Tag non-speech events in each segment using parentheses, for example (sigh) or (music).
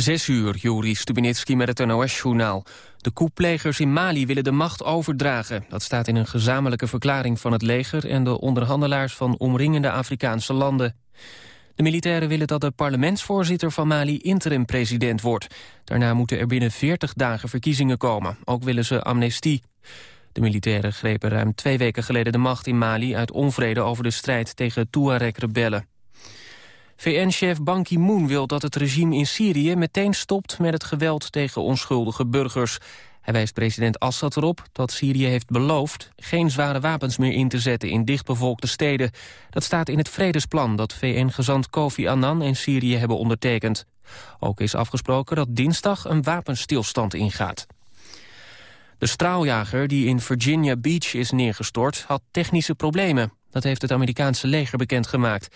Zes uur, Juri Stubinitski met het NOS-journaal. De koeplegers in Mali willen de macht overdragen. Dat staat in een gezamenlijke verklaring van het leger... en de onderhandelaars van omringende Afrikaanse landen. De militairen willen dat de parlementsvoorzitter van Mali interim-president wordt. Daarna moeten er binnen 40 dagen verkiezingen komen. Ook willen ze amnestie. De militairen grepen ruim twee weken geleden de macht in Mali... uit onvrede over de strijd tegen Tuareg-rebellen. VN-chef Ban Ki-moon wil dat het regime in Syrië meteen stopt met het geweld tegen onschuldige burgers. Hij wijst president Assad erop dat Syrië heeft beloofd geen zware wapens meer in te zetten in dichtbevolkte steden. Dat staat in het vredesplan dat VN-gezant Kofi Annan en Syrië hebben ondertekend. Ook is afgesproken dat dinsdag een wapenstilstand ingaat. De straaljager die in Virginia Beach is neergestort had technische problemen. Dat heeft het Amerikaanse leger bekendgemaakt.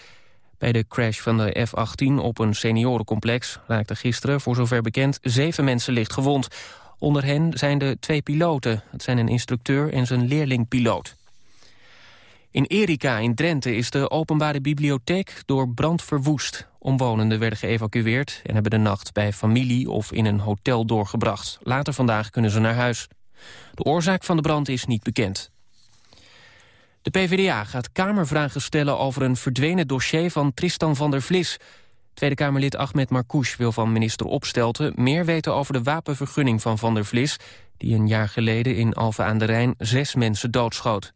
Bij de crash van de F-18 op een seniorencomplex raakten gisteren, voor zover bekend, zeven mensen licht gewond. Onder hen zijn de twee piloten. Het zijn een instructeur en zijn leerlingpiloot. In Erika in Drenthe is de openbare bibliotheek door brand verwoest. Omwonenden werden geëvacueerd en hebben de nacht bij familie of in een hotel doorgebracht. Later vandaag kunnen ze naar huis. De oorzaak van de brand is niet bekend. De PvdA gaat Kamervragen stellen over een verdwenen dossier van Tristan van der Vlis. Tweede Kamerlid Ahmed Marcouch wil van minister Opstelten... meer weten over de wapenvergunning van Van der Vlis... die een jaar geleden in Alphen aan de Rijn zes mensen doodschoot.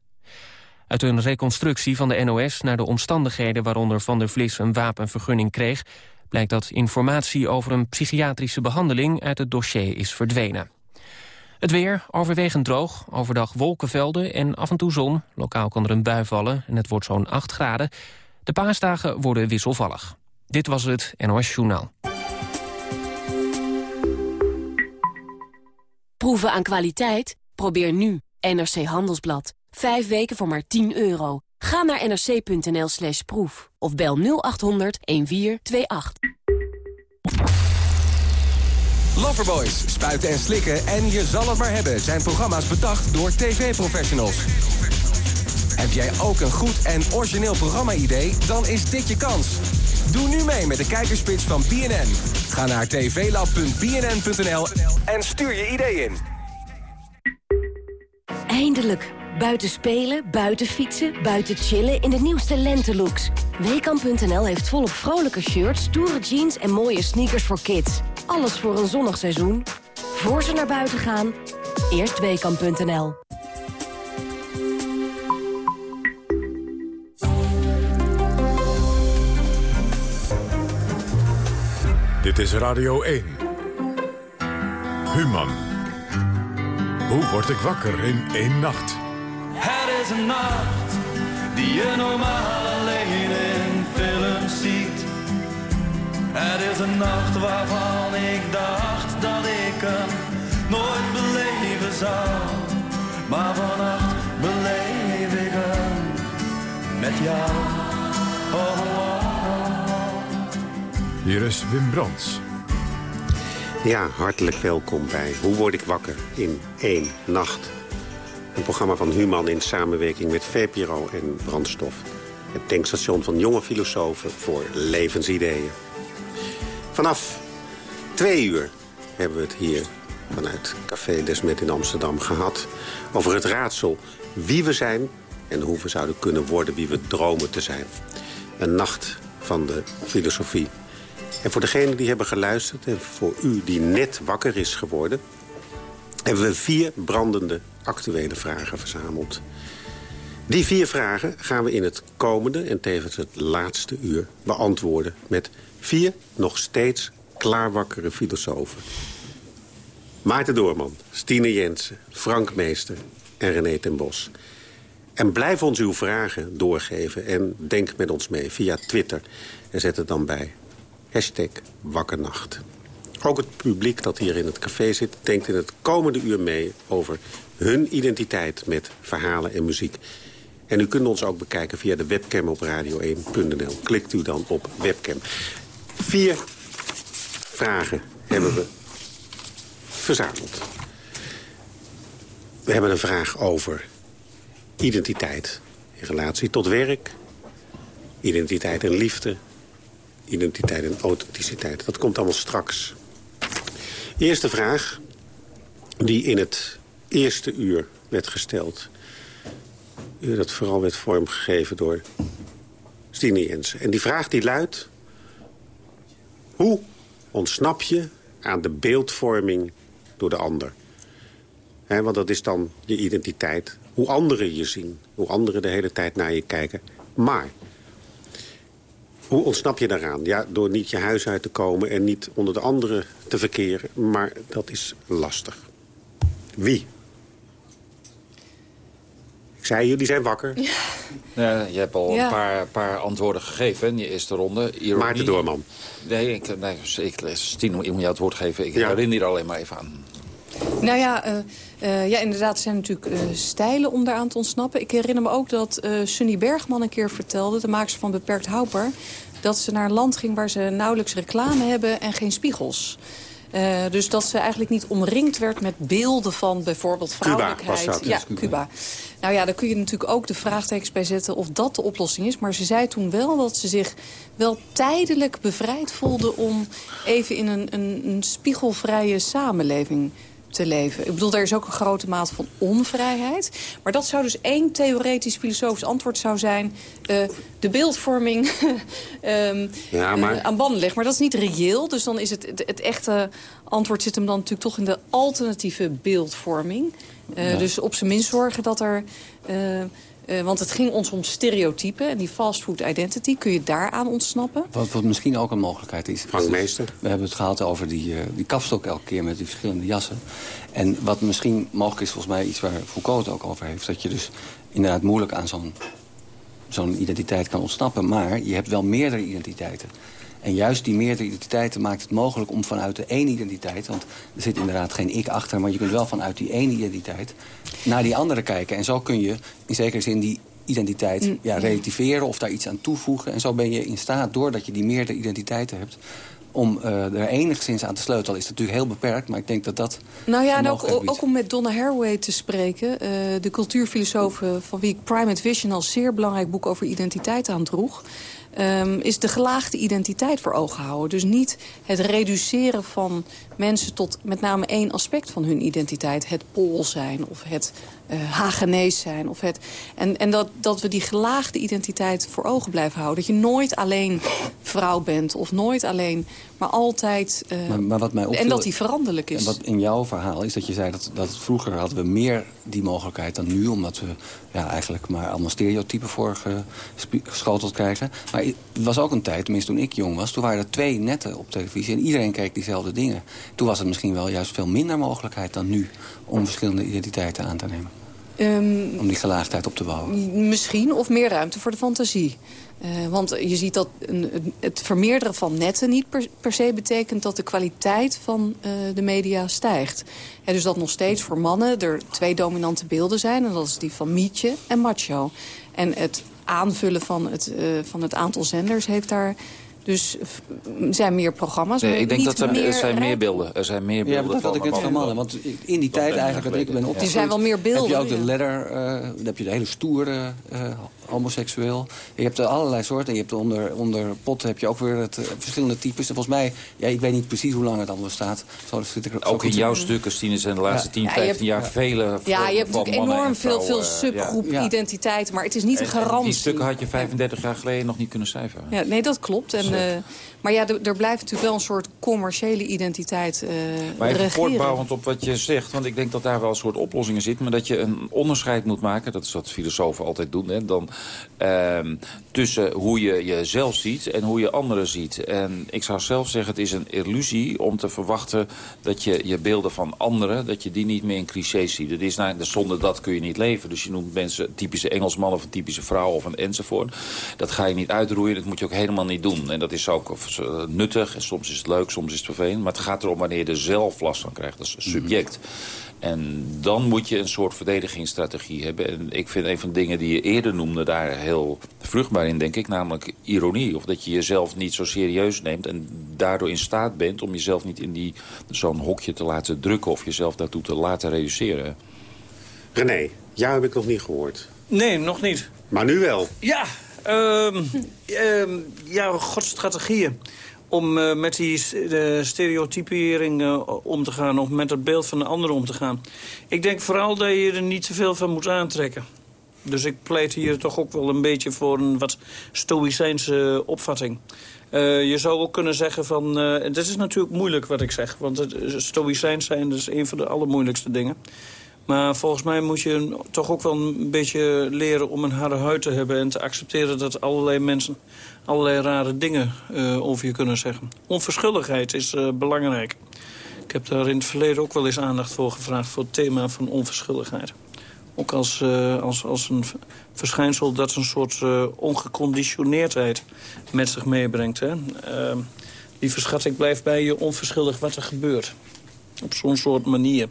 Uit een reconstructie van de NOS naar de omstandigheden... waaronder Van der Vlis een wapenvergunning kreeg... blijkt dat informatie over een psychiatrische behandeling... uit het dossier is verdwenen. Het weer overwegend droog, overdag wolkenvelden en af en toe zon. Lokaal kan er een bui vallen en het wordt zo'n 8 graden. De paasdagen worden wisselvallig. Dit was het NOS Journaal. Proeven aan kwaliteit? Probeer nu NRC Handelsblad. Vijf weken voor maar 10 euro. Ga naar nrc.nl slash proef of bel 0800 1428. Loverboys, spuiten en slikken en je zal het maar hebben... zijn programma's bedacht door tv-professionals. Heb jij ook een goed en origineel programma-idee? Dan is dit je kans. Doe nu mee met de kijkerspits van BNN. Ga naar tvlab.bnn.nl en stuur je idee in. Eindelijk. Buiten spelen, buiten fietsen, buiten chillen in de nieuwste lentelooks. Weekamp.nl heeft volop vrolijke shirts, stoere jeans en mooie sneakers voor kids. Alles voor een zonnig seizoen. Voor ze naar buiten gaan, eerst Weekamp.nl. Dit is Radio 1. Human. Hoe word ik wakker in één nacht? Het is een nacht die je normaal alleen in films ziet. Het is een nacht waarvan ik dacht dat ik hem nooit beleven zou. Maar vannacht beleef ik hem met jou. Oh, oh, oh. Hier is Wim Brands. Ja, hartelijk welkom bij Hoe word ik wakker in één nacht. Een programma van Human in samenwerking met VPRO en Brandstof. Het tankstation van jonge filosofen voor levensideeën. Vanaf twee uur hebben we het hier vanuit Café Desmet in Amsterdam gehad... over het raadsel wie we zijn en hoe we zouden kunnen worden wie we dromen te zijn. Een nacht van de filosofie. En voor degenen die hebben geluisterd en voor u die net wakker is geworden... hebben we vier brandende actuele vragen verzameld. Die vier vragen gaan we in het komende en tevens het laatste uur beantwoorden... met vier nog steeds klaarwakkere filosofen. Maarten Doorman, Stine Jensen, Frank Meester en René ten Bos. En blijf ons uw vragen doorgeven en denk met ons mee via Twitter. En zet het dan bij. Hashtag Wakkernacht. Ook het publiek dat hier in het café zit... denkt in het komende uur mee over hun identiteit met verhalen en muziek. En u kunt ons ook bekijken via de webcam op radio1.nl. Klikt u dan op webcam. Vier vragen hebben we verzameld. We hebben een vraag over identiteit in relatie tot werk... identiteit en liefde, identiteit en authenticiteit. Dat komt allemaal straks. Eerste vraag die in het eerste uur werd gesteld. Dat vooral werd vormgegeven door Stine Jensen. En die vraag die luidt... Hoe ontsnap je aan de beeldvorming door de ander? Want dat is dan je identiteit. Hoe anderen je zien. Hoe anderen de hele tijd naar je kijken. Maar, hoe ontsnap je daaraan? Ja, door niet je huis uit te komen en niet onder de anderen te verkeren. Maar dat is lastig. Wie? Ik zei, jullie zijn wakker. Ja. Ja, je hebt al een paar, paar antwoorden gegeven in je eerste ronde. Ironie. Maarten Doorman. Nee, ik, nee ik, Stien, moet jou het woord geven. Ik ja. herinner hier alleen maar even aan. Nou ja, uh, uh, ja inderdaad, er zijn natuurlijk uh, stijlen om daaraan te ontsnappen. Ik herinner me ook dat Sunny Bergman een keer vertelde... de maakster van Beperkt Houdbaar... dat ze naar een land ging waar ze nauwelijks reclame hebben en geen spiegels. Uh, dus dat ze eigenlijk niet omringd werd met beelden van bijvoorbeeld vrouwelijkheid. Cuba was dat, ja, Cuba. Nou ja, daar kun je natuurlijk ook de vraagtekens bij zetten of dat de oplossing is. Maar ze zei toen wel dat ze zich wel tijdelijk bevrijd voelde... om even in een, een, een spiegelvrije samenleving te leven. Ik bedoel, er is ook een grote mate van onvrijheid. Maar dat zou dus één theoretisch filosofisch antwoord zou zijn... Uh, de beeldvorming um, (laughs) ja, maar... uh, aan banden legt. Maar dat is niet reëel, dus dan is het, het, het, echte antwoord zit hem dan natuurlijk toch in de alternatieve beeldvorming. Uh, ja. Dus op zijn minst zorgen dat er uh, want het ging ons om stereotypen en die fastfood identity. Kun je daaraan ontsnappen? Wat, wat misschien ook een mogelijkheid is... Frank Meester. We hebben het gehad over die, uh, die kapstok elke keer met die verschillende jassen. En wat misschien mogelijk is volgens mij iets waar Foucault het ook over heeft... dat je dus inderdaad moeilijk aan zo'n zo'n identiteit kan ontsnappen. Maar je hebt wel meerdere identiteiten. En juist die meerdere identiteiten maakt het mogelijk om vanuit de ene identiteit... want er zit inderdaad geen ik achter... maar je kunt wel vanuit die ene identiteit naar die andere kijken. En zo kun je in zekere zin die identiteit mm, ja, relativeren of daar iets aan toevoegen. En zo ben je in staat, doordat je die meerdere identiteiten hebt om uh, er enigszins aan te sleutelen is het natuurlijk heel beperkt. Maar ik denk dat dat... Nou ja, en ook, ook, om met Donna Haraway te spreken. Uh, de cultuurfilosoof van wie ik Primate Vision... als zeer belangrijk boek over identiteit aandroeg um, is de gelaagde identiteit voor ogen houden. Dus niet het reduceren van mensen tot met name één aspect van hun identiteit. Het Pool zijn of het uh, Hagenees zijn. Of het, en en dat, dat we die gelaagde identiteit voor ogen blijven houden. Dat je nooit alleen vrouw bent of nooit alleen, maar altijd... Uh, maar, maar wat mij opviel, en dat die veranderlijk is. En wat in jouw verhaal is dat je zei dat, dat vroeger hadden we meer die mogelijkheid dan nu. Omdat we ja, eigenlijk maar allemaal stereotypen voor geschoteld krijgen. Maar het was ook een tijd, tenminste toen ik jong was... toen waren er twee netten op televisie en iedereen keek diezelfde dingen. Toen was het misschien wel juist veel minder mogelijkheid dan nu... om verschillende identiteiten aan te nemen. Um, om die gelaagdheid op te bouwen. Misschien, of meer ruimte voor de fantasie. Uh, want je ziet dat een, het vermeerderen van netten niet per, per, se betekent dat de kwaliteit van uh, de media stijgt. Ja, dus dat nog steeds voor mannen er twee dominante beelden zijn. En dat is die van mietje en macho. En het aanvullen van het, uh, van het aantal zenders heeft daar dus er zijn meer programma's. Nee, ik denk dat er, meer er zijn meer beelden. Er zijn meer beelden. Ja, dat had ik net van mannen. Want in die tijd eigenlijk dat ik ben opgegroeid... Er zijn wel meer beelden. Heb je ook de letter, uh, dan heb je de hele stoere uh, homoseksueel. Je hebt er allerlei soorten. Je hebt onder, onder pot heb je ook weer het, uh, verschillende types. En volgens mij, ja, ik weet niet precies hoe lang het allemaal staat. Zo, zit ik ook in jouw stukken, Stine, zijn de laatste ja. 10, 15 ja, jaar vele Ja, je hebt natuurlijk enorm veel, veel subgroep-identiteiten. Maar het is niet een garantie. Die stukken had je 35 jaar geleden nog niet kunnen cijferen. Ja, nee, dat klopt. En, uh, maar ja, er blijft natuurlijk wel een soort commerciële identiteit uh, Maar even voortbouwend op wat je zegt, want ik denk dat daar wel een soort oplossingen zit. Maar dat je een onderscheid moet maken, dat is wat filosofen altijd doen. Hè, dan, uh, tussen hoe je jezelf ziet en hoe je anderen ziet. En ik zou zelf zeggen, het is een illusie om te verwachten dat je je beelden van anderen, dat je die niet meer in clichés ziet. Het is, nou, zonder dat kun je niet leven. Dus je noemt mensen typische Engelsman of een typische vrouw of een enzovoort. Dat ga je niet uitroeien, dat moet je ook helemaal niet doen. En dat is ook eh, nuttig. En soms is het leuk, soms is het vervelend. Maar het gaat erom wanneer je er zelf last van krijgt. Dat is een subject. En dan moet je een soort verdedigingsstrategie hebben. En ik vind een van de dingen die je eerder noemde daar heel vruchtbaar in, denk ik. Namelijk ironie. Of dat je jezelf niet zo serieus neemt. En daardoor in staat bent om jezelf niet in zo'n hokje te laten drukken. Of jezelf daartoe te laten reduceren. René, jou heb ik nog niet gehoord. Nee, nog niet. Maar nu wel. Ja, um, um, ja, strategieën om uh, met die stereotypering uh, om te gaan... of met het beeld van de ander om te gaan. Ik denk vooral dat je er niet te veel van moet aantrekken. Dus ik pleit hier toch ook wel een beetje voor een wat stoïcijnse opvatting. Uh, je zou ook kunnen zeggen van... Dit is natuurlijk moeilijk wat ik zeg. Want stoïcijns zijn is een van de allermoeilijkste dingen. Maar volgens mij moet je toch ook wel een beetje leren om een harde huid te hebben... en te accepteren dat allerlei mensen allerlei rare dingen uh, over je kunnen zeggen. Onverschilligheid is uh, belangrijk. Ik heb daar in het verleden ook wel eens aandacht voor gevraagd... voor het thema van onverschilligheid. Ook als, uh, als, als een verschijnsel dat een soort ongeconditioneerdheid met zich meebrengt. Hè? lieve schat, ik blijf bij je onverschillig wat er gebeurt. Op zo'n soort manier.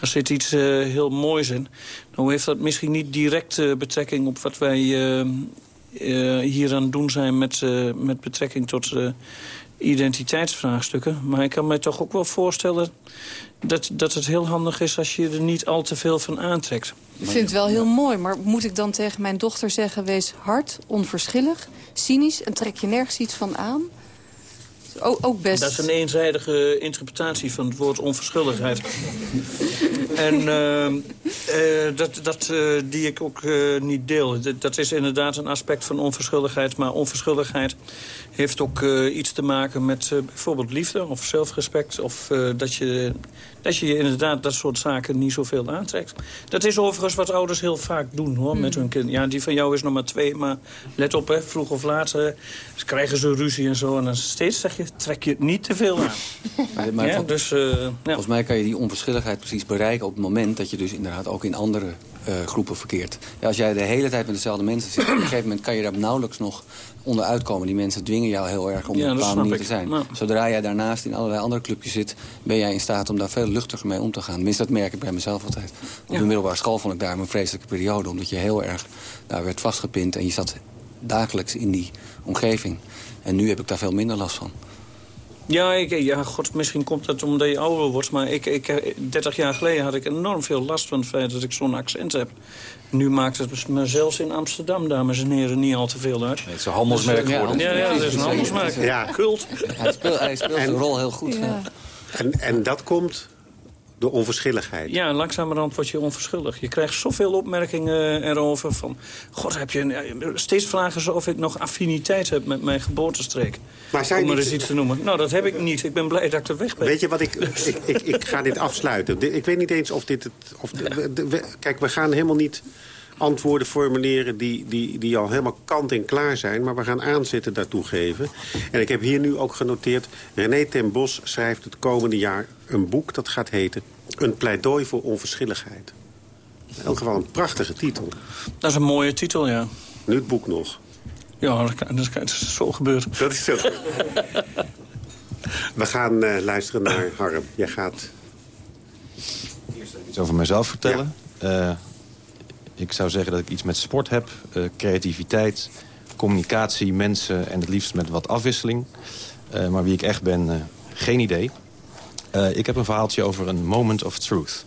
Daar zit iets uh, heel moois in. Nou heeft dat misschien niet direct betrekking op wat wij uh, hier aan het doen zijn... met, met betrekking tot identiteitsvraagstukken. Maar ik kan mij toch ook wel voorstellen dat, dat het heel handig is... als je er niet al te veel van aantrekt. Ik vind het wel heel mooi, maar moet ik dan tegen mijn dochter zeggen... wees hard, onverschillig, cynisch en trek je nergens iets van aan? Ook best... Dat is een eenzijdige interpretatie van het woord onverschilligheid. En uh, uh, dat, dat, uh, die ik ook niet deel. Dat, dat, is inderdaad een aspect van onverschilligheid. Maar onverschilligheid heeft ook iets te maken met bijvoorbeeld liefde of zelfrespect. Of dat, je, dat je inderdaad dat soort zaken niet zoveel aantrekt. Dat is overigens wat ouders heel vaak doen hoor, met hmm. hun kind. Ja, die van jou is nog maar twee, maar let op, hè, vroeg of laat krijgen ze ruzie en zo. En dan steeds zeg je, trek je het niet te veel aan. (laughs) Maar, ja, dus, uh, ja. Volgens mij kan je die onverschilligheid precies bereiken... op het moment dat je dus inderdaad ook in andere uh, groepen verkeert. Ja, als jij de hele tijd met dezelfde mensen zit... op een gegeven moment kan je daar nauwelijks nog onderuit komen. Die mensen dwingen jou heel erg om op een bepaalde manier te zijn. Zodra jij daarnaast in allerlei andere clubjes zit... ben jij in staat om daar veel luchtiger mee om te gaan. Tenminste, dat merk ik bij mezelf altijd. Op de middelbare school vond ik daar een vreselijke periode... omdat je heel erg daar werd vastgepind... en je zat dagelijks in die omgeving. En nu heb ik daar veel minder last van. Ja, ik, ja, god, misschien komt dat omdat je ouder wordt. Maar ik, ik, 30 jaar geleden had ik enorm veel last van het feit dat ik zo'n accent heb. Nu maakt het me zelfs in Amsterdam, dames en heren, niet al te veel uit. het is een handelsmerk dus, geworden. Ja, ja, het is een (laughs) handelsmerk. Ja, kult. Hij speelt, hij speelt zijn rol heel goed. Ja. En, en dat komt de onverschilligheid. Ja, langzamerhand word je onverschillig. Je krijgt zoveel opmerkingen erover van... God, heb je... Steeds vragen ze of ik nog affiniteit heb met mijn geboortestreek. Maar om maar eens iets te noemen. Nou, dat heb ik niet. Ik ben blij dat ik er weg ben. Weet je wat ik... ik, ik, ik, ga dit afsluiten. Ik weet niet eens of dit... Het, of kijk, we gaan helemaal niet antwoorden formuleren die, die, die al helemaal kant en klaar zijn. Maar we gaan aanzetten daartoe geven. En ik heb hier nu ook genoteerd... René ten Bos schrijft het komende jaar een boek dat gaat heten... Een pleidooi voor onverschilligheid. In elk geval een prachtige titel. Dat is een mooie titel, ja. Nu het boek nog. Ja, dat, kan, dat, is zo gebeurd. Dat is zo. We gaan uh, luisteren naar Harm. Jij gaat... Eerst iets over mezelf vertellen. Ja. Uh, ik zou zeggen dat ik iets met sport heb. Uh, creativiteit, communicatie, mensen en het liefst met wat afwisseling. Uh, maar wie ik echt ben, uh, geen idee. Ik heb een verhaaltje over een moment of truth.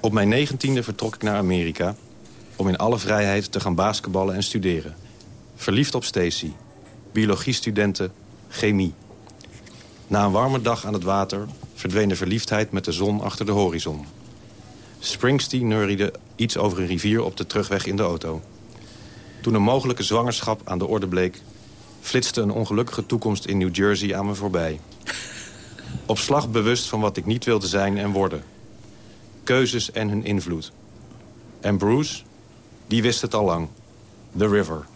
Op mijn negentiende vertrok ik naar Amerika... om in alle vrijheid te gaan basketballen en studeren. Verliefd op Stacy. Biologiestudenten, chemie. Na een warme dag aan het water verdween de verliefdheid met de zon achter de horizon. Springsteen neuriede iets over een rivier op de terugweg in de auto. Toen een mogelijke zwangerschap aan de orde bleek... flitste een ongelukkige toekomst in New Jersey aan me voorbij. Op slag bewust van wat ik niet wilde zijn en worden. Keuzes en hun invloed. En Bruce, die wist het al lang. The River.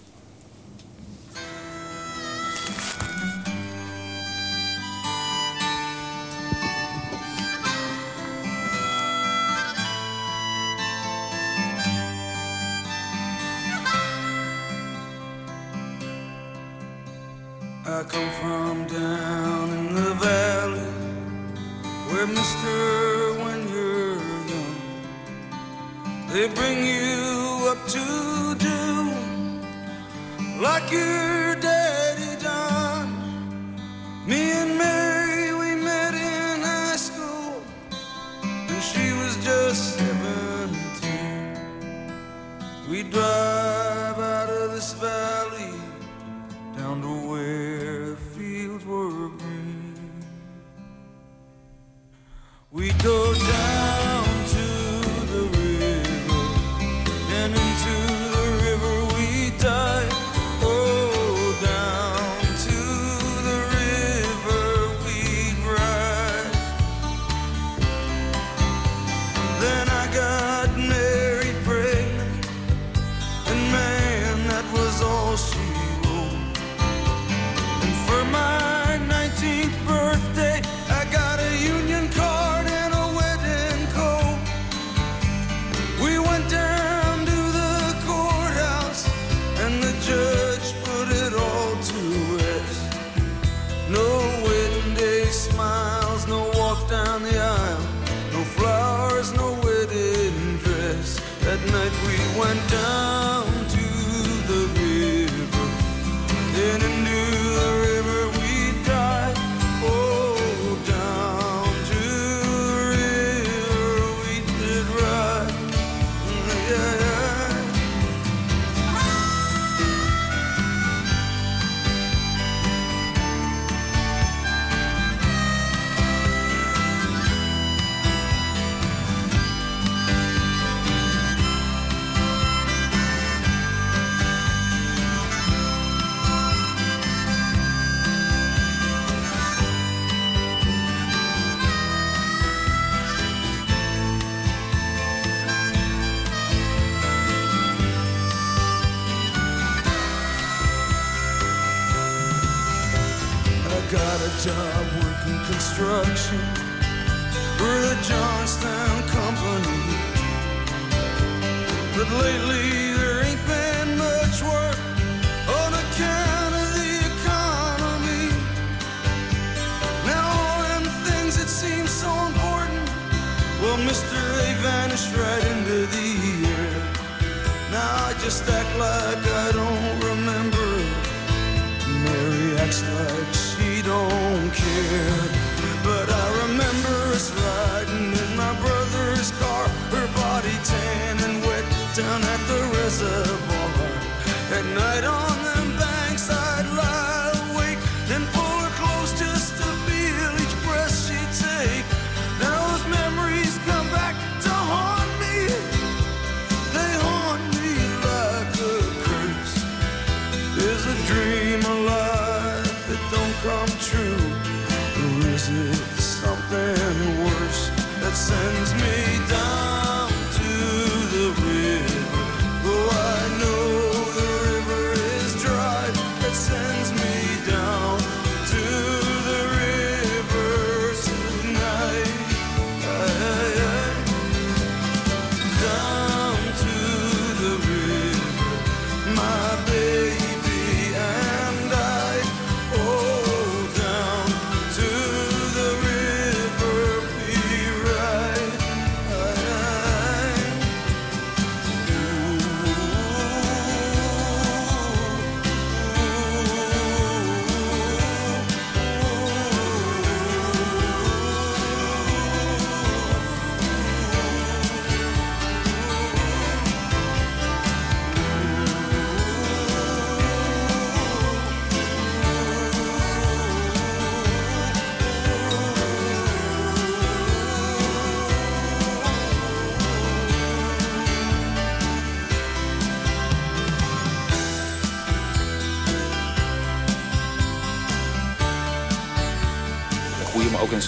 lightly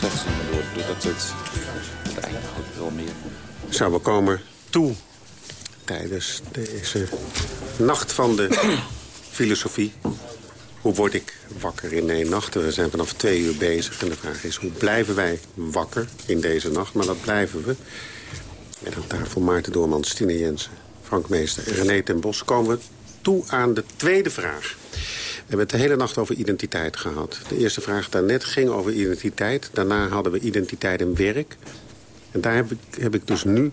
ook zin door. Doordat het, het eigenlijk wel meer... We komen toe tijdens deze nacht van de (clears throat) filosofie. Hoe word ik wakker in één nacht? We zijn vanaf twee uur bezig. En de vraag is, hoe blijven wij wakker in deze nacht? Maar dat blijven we. Met aan tafel Maarten Doorman, Stine Jensen, Frank Meester en René ten Bos... komen we toe aan de tweede vraag. We hebben het de hele nacht over identiteit gehad. De eerste vraag daarnet ging over identiteit. Daarna hadden we identiteit en werk. En daar heb ik, heb ik dus nu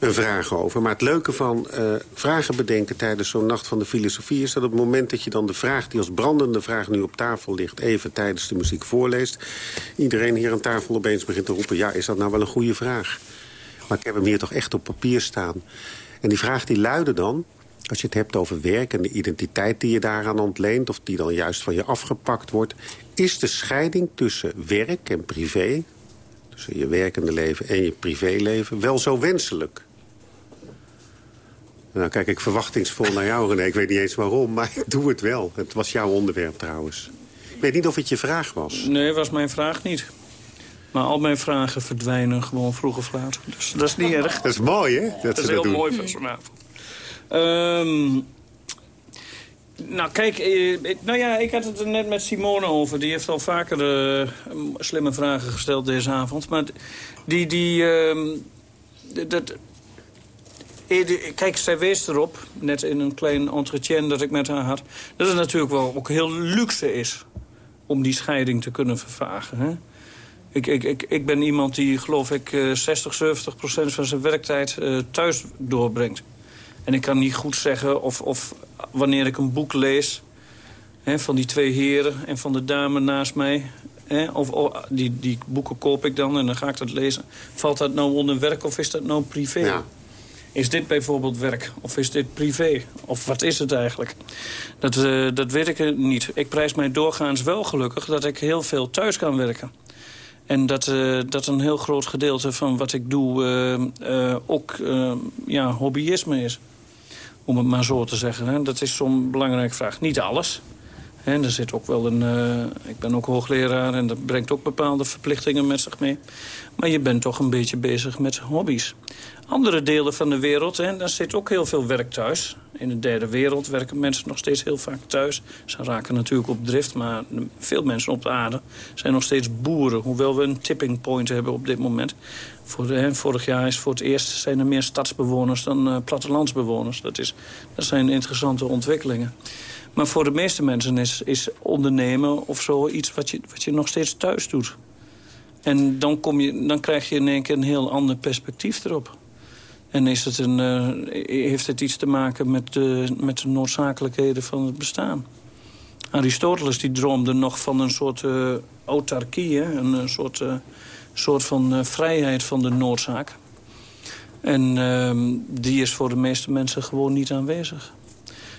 een vraag over. Maar het leuke van eh, vragen bedenken tijdens zo'n nacht van de filosofie... is dat op het moment dat je dan de vraag die als brandende vraag nu op tafel ligt... even tijdens de muziek voorleest... iedereen hier aan tafel opeens begint te roepen... ja, is dat nou wel een goede vraag? Maar ik heb hem hier toch echt op papier staan. En die vraag die luidde dan... Als je het hebt over werk en de identiteit die je daaraan ontleent... of die dan juist van je afgepakt wordt... is de scheiding tussen werk en privé... tussen je werkende leven en je privéleven... wel zo wenselijk? Nou kijk ik verwachtingsvol naar jou, René. Ik weet niet eens waarom, maar ik doe het wel. Het was jouw onderwerp trouwens. Ik weet niet of het je vraag was. Nee, was mijn vraag niet. Maar al mijn vragen verdwijnen gewoon vroeg of laat. Dus dat is niet erg. Dat is mooi, hè? Dat, ze is heel doen. mooi van zo'n avond. Ehm, nou, kijk, eh, nou ja, ik had het er net met Simone over. Die heeft al vaker eh, slimme vragen gesteld deze avond. Maar die, die, ehm, dat, eh, kijk, zij wees erop, net in een klein entretien dat ik met haar had... dat het natuurlijk wel ook heel luxe is om die scheiding te kunnen vervagen. Hè? Ik, ik, ik, ik ben iemand die, geloof ik, eh, 60, 70 procent van zijn werktijd thuis doorbrengt. En ik kan niet goed zeggen of, of wanneer ik een boek lees... Hè, van die twee heren en van de dame naast mij... Hè, of, of- die, die boeken koop ik dan en dan ga ik dat lezen. Valt dat nou onder werk of is dat nou privé? Ja. Is dit bijvoorbeeld werk of is dit privé? Of wat is het eigenlijk? Dat, eh, dat weet ik niet. Ik prijs mij doorgaans wel gelukkig dat ik heel veel thuis kan werken. En dat, eh, dat een heel groot gedeelte van wat ik doe eh, ook ja, hobbyisme is. Om het maar zo te zeggen. Hè. Dat is zo'n belangrijke vraag. Niet alles. Hè, er zit ook wel een, eh, ik ben ook hoogleraar en dat brengt ook bepaalde verplichtingen met zich mee. Maar je bent toch een beetje bezig met hobby's. Andere delen van de wereld, hè, daar zit ook heel veel werk thuis. In de derde wereld werken mensen nog steeds heel vaak thuis. Ze raken natuurlijk op drift, maar veel mensen op de aarde zijn nog steeds boeren. Hoewel we een tipping point hebben op dit moment. Voor vorig jaar is voor het eerst zijn er meer stadsbewoners dan uh, plattelandsbewoners. Dat, is, dat zijn interessante ontwikkelingen. Maar voor de meeste mensen is, is ondernemen of zo iets wat je, wat je nog steeds thuis doet. En dan, kom je, dan krijg je in één keer een heel ander perspectief erop. En is het een, uh, heeft het iets te maken met de, met de noodzakelijkheden van het bestaan. Aristoteles die droomde nog van een soort uh, autarkie, een, soort, soort van vrijheid van de noodzaak. En ehm, die is voor de meeste mensen gewoon niet aanwezig.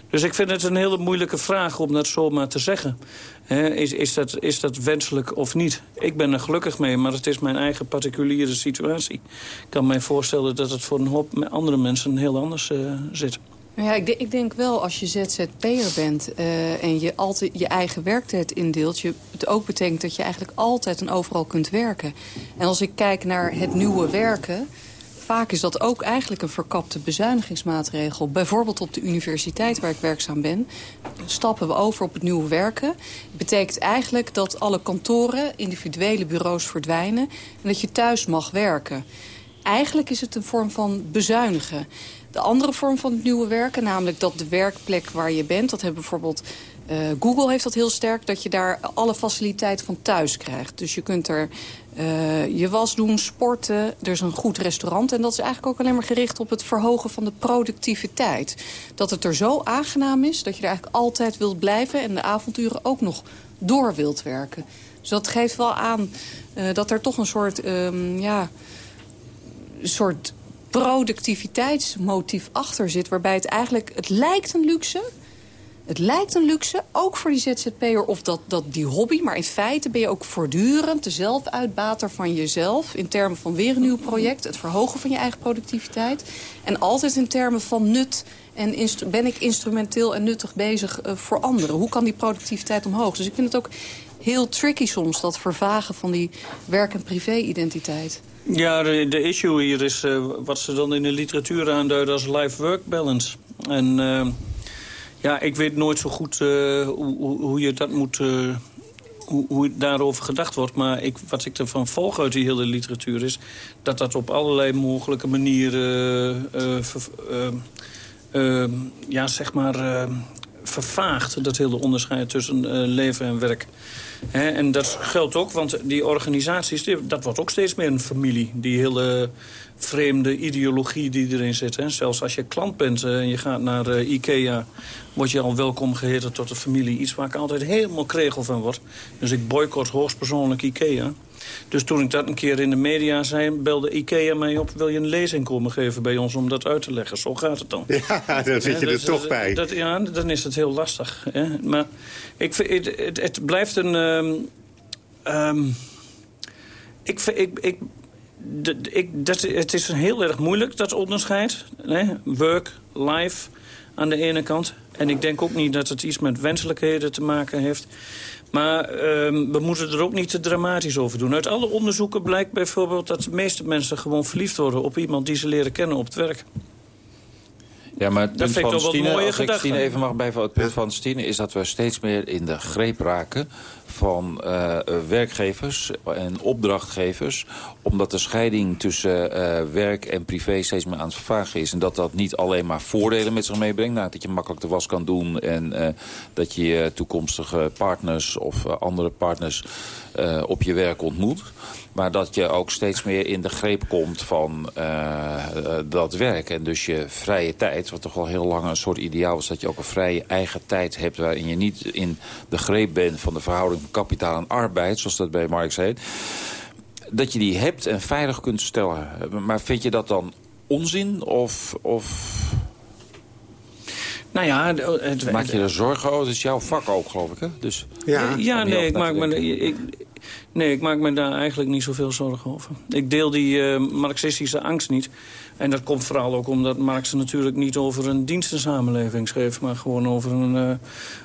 Dus ik vind het een hele moeilijke vraag om dat zomaar te zeggen. is, is, dat, is dat wenselijk of niet? Ik ben er gelukkig mee, maar het is mijn eigen particuliere situatie. Ik kan mij voorstellen dat het voor een hoop andere mensen heel anders uh, zit. Ja, ik, ik, denk wel als je ZZP'er bent uh, en je altijd je eigen werktijd indeelt... Je, het ook betekent dat je eigenlijk altijd en overal kunt werken. En als ik kijk naar het nieuwe werken vaak is dat ook eigenlijk een verkapte bezuinigingsmaatregel. Bijvoorbeeld op de universiteit waar ik werkzaam ben... stappen we over op het nieuwe werken. Dat betekent eigenlijk dat alle kantoren, individuele bureaus verdwijnen... en dat je thuis mag werken. Eigenlijk is het een vorm van bezuinigen. De andere vorm van het nieuwe werken, namelijk dat de werkplek waar je bent... dat hebben bijvoorbeeld uh, Google heeft dat heel sterk, dat je daar alle faciliteiten van thuis krijgt. Dus je kunt er uh, je was doen, sporten, er is een goed restaurant. En dat is eigenlijk ook alleen maar gericht op het verhogen van de productiviteit. Dat het er zo aangenaam is dat je er eigenlijk altijd wilt blijven... en de avonturen ook nog door wilt werken. Dus dat geeft wel aan uh, dat er toch een soort, um, ja, soort productiviteitsmotief achter zit... waarbij het eigenlijk, het lijkt een luxe... Het lijkt een luxe, ook voor die ZZP'er of dat, dat die hobby. Maar in feite ben je ook voortdurend de zelfuitbater van jezelf... in termen van weer een nieuw project, het verhogen van je eigen productiviteit. En altijd in termen van nut en ben ik instrumenteel en nuttig bezig uh, voor anderen. Hoe kan die productiviteit omhoog? Dus ik vind het ook heel tricky soms, dat vervagen van die werk- en privé-identiteit. Ja, de, issue hier is uh, wat ze dan in de literatuur aanduiden als life-work balance. En... Uh, ja, ik weet nooit zo goed uh, hoe, hoe, je dat moet... Uh, hoe, daarover gedacht wordt. Maar ik, wat ik ervan volg uit die hele literatuur is... dat dat op allerlei mogelijke manieren... Uh, ja, zeg maar vervaagt, dat hele onderscheid tussen leven en werk. en dat geldt ook, want die organisaties, dat wordt ook steeds meer een familie. Die hele vreemde ideologie die erin zit. Hè. Zelfs als je klant bent en je gaat naar Ikea word je al welkom geheten tot de familie. Iets waar ik altijd helemaal kregel van word. Dus ik boycott hoogstpersoonlijk Ikea. Dus toen ik dat een keer in de media zei, belde Ikea mij op... wil je een lezing komen geven bij ons om dat uit te leggen? Zo gaat het dan. (laughs) Ja, dan zit je er toch bij. Dat, ja, dan is het heel lastig. Hè? Maar ik, het, het, het blijft een... Um, um, ik, ik, ik, ik, dat, het is heel erg moeilijk, dat onderscheid. Hè? Work, life aan de ene kant. En ik denk ook niet dat het iets met wenselijkheden te maken heeft. Maar uh, we moeten er ook niet te dramatisch over doen. Uit alle onderzoeken blijkt bijvoorbeeld dat de meeste mensen gewoon verliefd worden... op iemand die ze leren kennen op het werk. Ja, maar het punt dat van Stine, als ik Stine even mag bijvallen... het punt van Stine is dat we steeds meer in de greep raken van uh, werkgevers en opdrachtgevers... omdat de scheiding tussen uh, werk en privé steeds meer aan het vervagen is. En dat dat niet alleen maar voordelen met zich meebrengt. Nou, dat je makkelijk de was kan doen en uh, dat je toekomstige partners of andere partners op je werk ontmoet. Maar dat je ook steeds meer in de greep komt van dat werk. En dus je vrije tijd, wat toch wel heel lang een soort ideaal is... dat je ook een vrije eigen tijd hebt... waarin je niet in de greep bent van de verhouding kapitaal en arbeid... zoals dat bij Marx heet. Dat je die hebt en veilig kunt stellen. Maar vind je dat dan onzin of... of... Nou ja, het, maak je er zorgen over? Het is jouw vak ook, geloof ik, hè? Dus, ja, ja nee, ik maak me... Ik, Nee, ik maak me daar eigenlijk niet zoveel zorgen over. Ik deel die uh, marxistische angst niet. En dat komt vooral ook omdat Marx natuurlijk niet over een dienstensamenleving schreef... maar gewoon over een, uh,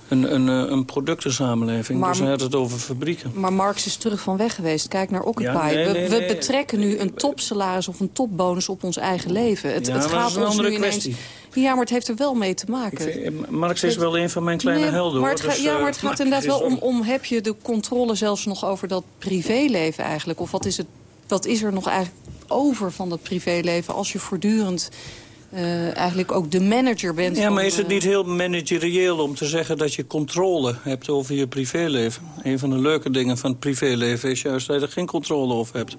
een, een, eh, een productensamenleving. Maar, dus hij had het over fabrieken. Maar Marx is terug van weg geweest. Kijk naar Occupy. we, betrekken nu een topsalaris of een topbonus op ons eigen leven. Het, ja, het gaat dat is een ons andere nu kwestie. Ineens, Ja, maar het heeft er wel mee te maken. Vind, Marx is wel een van mijn kleine helden. Maar het dus, ja, uh, maar het gaat (laughs) inderdaad wel om, om... heb je de controle zelfs nog over dat privéleven eigenlijk? Of wat is, het, wat is er nog eigenlijk over van dat privéleven... als je voortdurend uh, eigenlijk ook de manager bent. Ja, maar is het niet heel managerieel om te zeggen dat je controle hebt over je privéleven? Een van de leuke dingen van het privéleven is juist dat je er geen controle over hebt.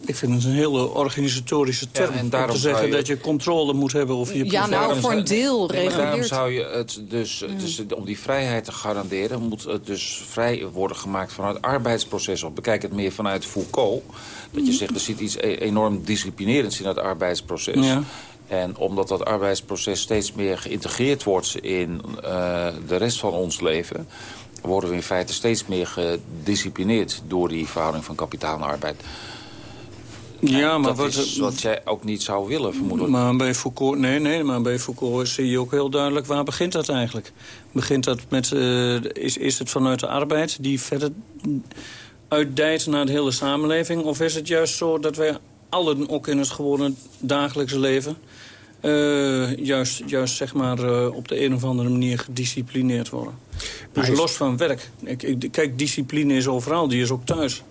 Ik vind het een hele organisatorische term en om daarom te zeggen je- dat je controle moet hebben over je Ja, nou, voor een deel maar daarom reguleert. zou je het dus, dus om die vrijheid te garanderen... moet het dus vrij worden gemaakt vanuit het arbeidsproces. Of bekijk het meer vanuit Foucault. Dat je zegt, er zit iets e- enorm disciplinerends in het arbeidsproces. Ja. En omdat dat arbeidsproces steeds meer geïntegreerd wordt in eh, de rest van ons leven... worden we in feite steeds meer gedisciplineerd door die verhouding van kapitaal en arbeid. Ja, maar dat wat, is wat jij ook niet zou willen, vermoedelijk. Maar bij Foucault, nee, nee, maar bij Foucault zie je ook heel duidelijk waar begint dat eigenlijk. Begint dat met, eh, is, is het vanuit de arbeid die verder uitdijt naar de hele samenleving? Of is het juist zo dat wij allen ook in het gewone dagelijkse leven... eh, juist, juist zeg maar eh, op de een of andere manier gedisciplineerd worden? Dus is- los van werk. Ik, ik, kijk, discipline is overal, die is ook thuis.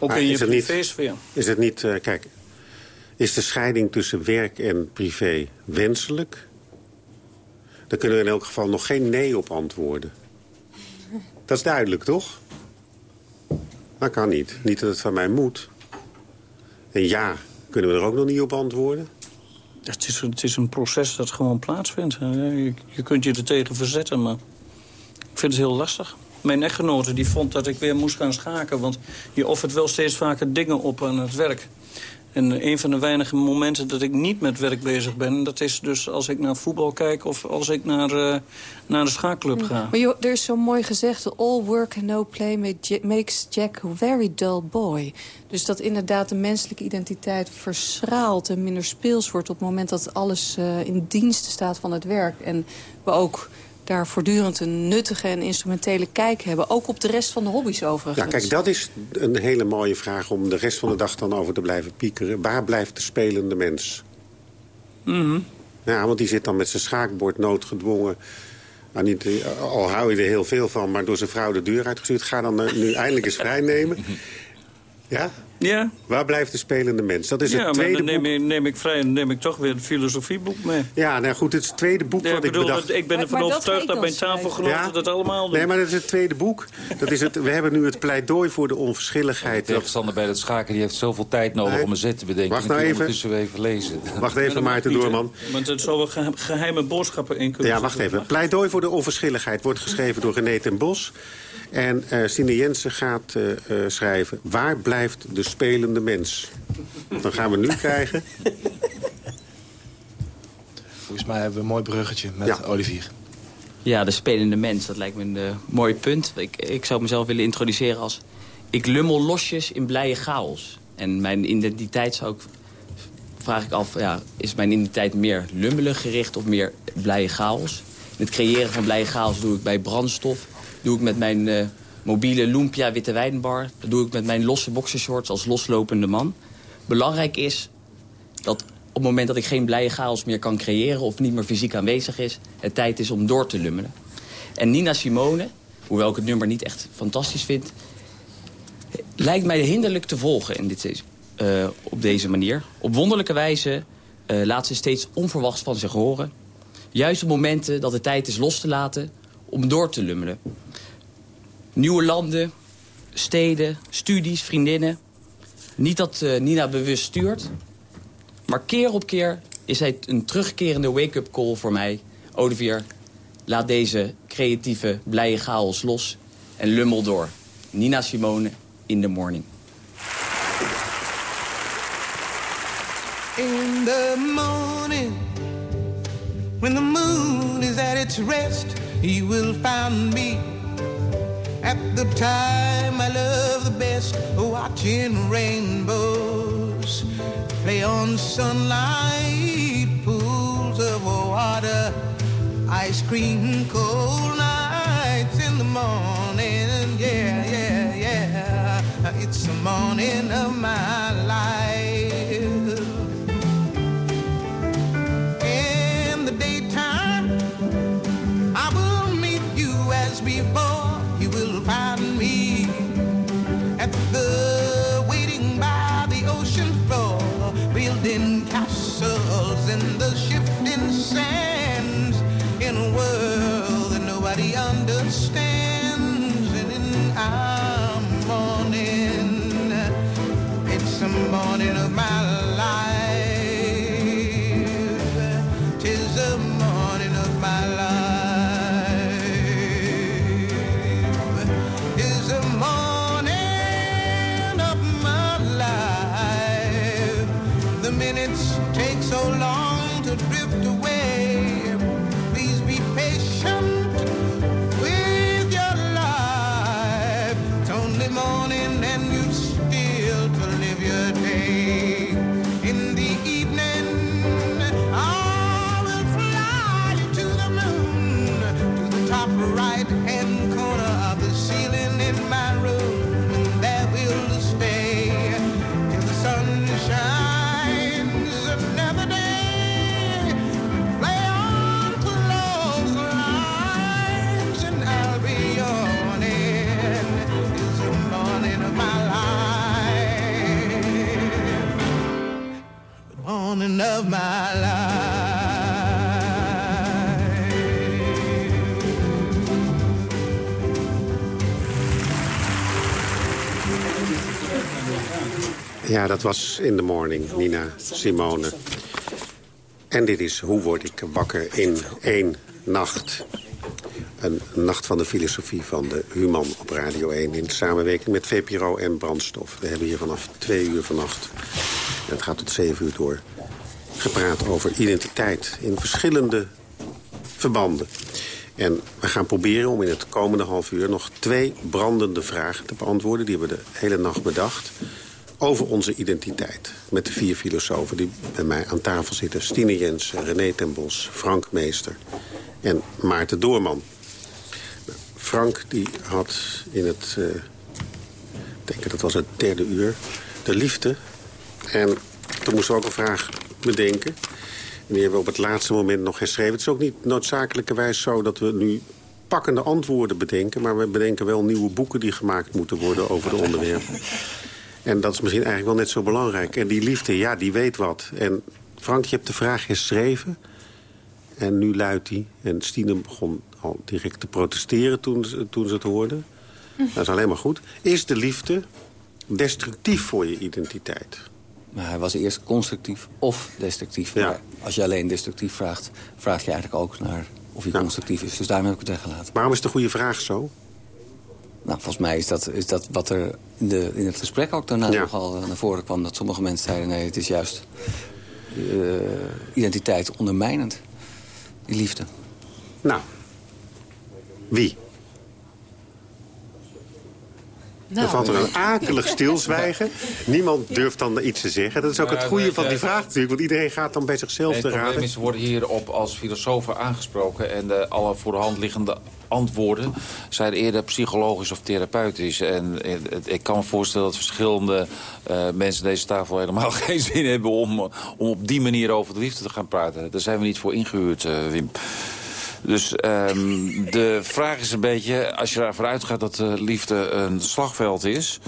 Ook in je is het niet- privésfeer. Is het niet, eh, kijk, is de scheiding tussen werk en privé wenselijk? Daar kunnen we in elk geval nog geen nee op antwoorden. Dat is duidelijk, toch? Dat kan niet. Niet dat het van mij moet. En ja, kunnen we er ook nog niet op antwoorden? Het is, het is een proces dat gewoon plaatsvindt. Je, je kunt je er tegen verzetten, maar ik vind het heel lastig. Mijn echtgenote die vond dat ik weer moest gaan schaken... want je offert wel steeds vaker dingen op aan het werk. En een van de weinige momenten dat ik niet met werk bezig ben... dat is dus als ik naar voetbal kijk of als ik naar, eh, naar de schaakclub ga. Maar er is zo mooi gezegd... all work and no play makes Jack a very dull boy. Dus dat inderdaad de menselijke identiteit verschraalt... en minder speels wordt op het moment dat alles eh, in dienst staat van het werk. En we ook daar voortdurend een nuttige en instrumentele kijk hebben. Ook op de rest van de hobby's overigens. Ja, kijk, dat is een hele mooie vraag om de rest van de dag dan over te blijven piekeren. Waar blijft de spelende mens? Mhm. Ja, want die zit dan met zijn schaakbord noodgedwongen. Nou, niet, eh, al hou je er heel veel van, maar door zijn vrouw de deur uitgestuurd. Ga dan eh, nu eindelijk eens vrijnemen. (laughs) Ja? Ja, Waar blijft de spelende mens? Dat is ja het maar tweede dan neem, boek. ik- neem ik vrij en neem ik toch weer het filosofieboek mee. Ja, nou goed, het is het tweede boek Ja, wat ik ik bedoel, bedacht. dat- ik ben Maar- ervan maar dat overtuigd dat ik mijn tafelgenoten schrijven. dat allemaal doen. Nee, maar dat is het tweede boek. Dat is het, we hebben nu het pleidooi voor de De onverschilligheid. Dat, tegenstander bij het schaken die heeft zoveel tijd nodig Nee. om een zet te bedenken. Wacht nou even. ondertussen even lezen. wacht Ja, even, dat Maarten. Doorman. Want het zou wel gehe- geheime boodschappen in kunnen Ja, wacht even. Pleidooi voor de onverschilligheid wordt geschreven door René ten Bos. En eh Stine Jensen gaat eh, eh, schrijven... Waar blijft de spelende mens? Dan gaan we nu krijgen... Volgens mij hebben we een mooi bruggetje met Ja. Olivier. Ja, de spelende mens, dat lijkt me een mooi punt. Ik, ik zou mezelf willen introduceren als... ik lummel losjes in blije chaos. En mijn identiteit zou ik... vraag ik af, ja, is mijn identiteit meer lummelig gericht of meer blije chaos? Het creëren van blije chaos doe ik bij brandstof. Doe ik met mijn eh, mobiele Lumpia witte wijnbar. Dat doe ik met mijn losse boxershorts als loslopende man. Belangrijk is dat op het moment dat ik geen blije chaos meer kan creëren... of niet meer fysiek aanwezig is, het tijd is om door te lummelen. En Nina Simone, hoewel ik het nummer niet echt fantastisch vind... lijkt mij hinderlijk te volgen in dit, eh, op deze manier. Op wonderlijke wijze eh, laat ze steeds onverwachts van zich horen. Juist op momenten dat het tijd is los te laten om door te lummelen. Nieuwe landen, steden, studies, vriendinnen. Niet dat eh, Nina bewust stuurt, maar keer op keer is hij een terugkerende wake-up call voor mij. Olivier, laat deze creatieve, blije chaos los en lummel door. Nina Simone, in the morning. In the morning, when the moon is at its rest, you will find me at the time I love the best, watching rainbows play on sunlight, pools of water, ice cream, cold nights in the morning. Yeah, yeah, yeah. It's the morning of my life. stay. Ja, dat was In the Morning, Nina Simone. En dit is Hoe word ik wakker in één nacht. Een nacht van de filosofie van de Human op Radio 1... in samenwerking met VPRO en Brandstof. We hebben hier vanaf twee uur vannacht, en het gaat tot zeven uur door... gepraat over identiteit in verschillende verbanden. En we gaan proberen om in het komende half uur... nog twee brandende vragen te beantwoorden. Die hebben we de hele nacht bedacht over onze identiteit. Met de vier filosofen die bij mij aan tafel zitten. Stine Jensen, René ten Bos, Frank Meester en Maarten Doorman. Frank die had in het, eh, ik denk dat was het derde uur, de liefde. En toen moesten we ook een vraag bedenken. En die hebben we op het laatste moment nog geschreven. Het is ook niet noodzakelijkerwijs zo dat we nu pakkende antwoorden bedenken... maar we bedenken wel nieuwe boeken die gemaakt moeten worden over de onderwerpen. En dat is misschien eigenlijk wel net zo belangrijk. En die liefde, ja, die weet wat. En Frank, je hebt de vraag geschreven. En nu luidt die. En Stine begon al direct te protesteren toen, ze- toen ze het hoorde. Dat is alleen maar goed. Is de liefde destructief voor je identiteit? Maar hij was eerst constructief of destructief. Maar als je alleen destructief vraagt, vraag je eigenlijk ook naar of hij constructief is. Dus daarom heb ik het weggelaten. Waarom is de goede vraag zo? Nou, volgens mij is dat, is dat wat er in, de, in het gesprek ook daarna nogal eh, naar voren kwam. Dat sommige mensen zeiden, nee, het is juist eh, identiteit ondermijnend. Die liefde. Nou, wie? Nou, er valt er een akelig stilzwijgen. Niemand durft dan iets te zeggen. Dat is ook het goede van die vraag natuurlijk. Want iedereen gaat dan bij zichzelf Nee, te het probleem raden. is, we worden hierop als filosofen aangesproken... en de, alle voor de hand liggende antwoorden zijn eerder psychologisch of therapeutisch. En het- ik kan me voorstellen dat verschillende eh, mensen deze tafel helemaal (laughs) geen zin hebben... Om, om op die manier over de liefde te gaan praten. Daar zijn we niet voor ingehuurd, eh, Wim. Dus ehm, de vraag is een beetje, als je ervan uitgaat dat de liefde een slagveld is...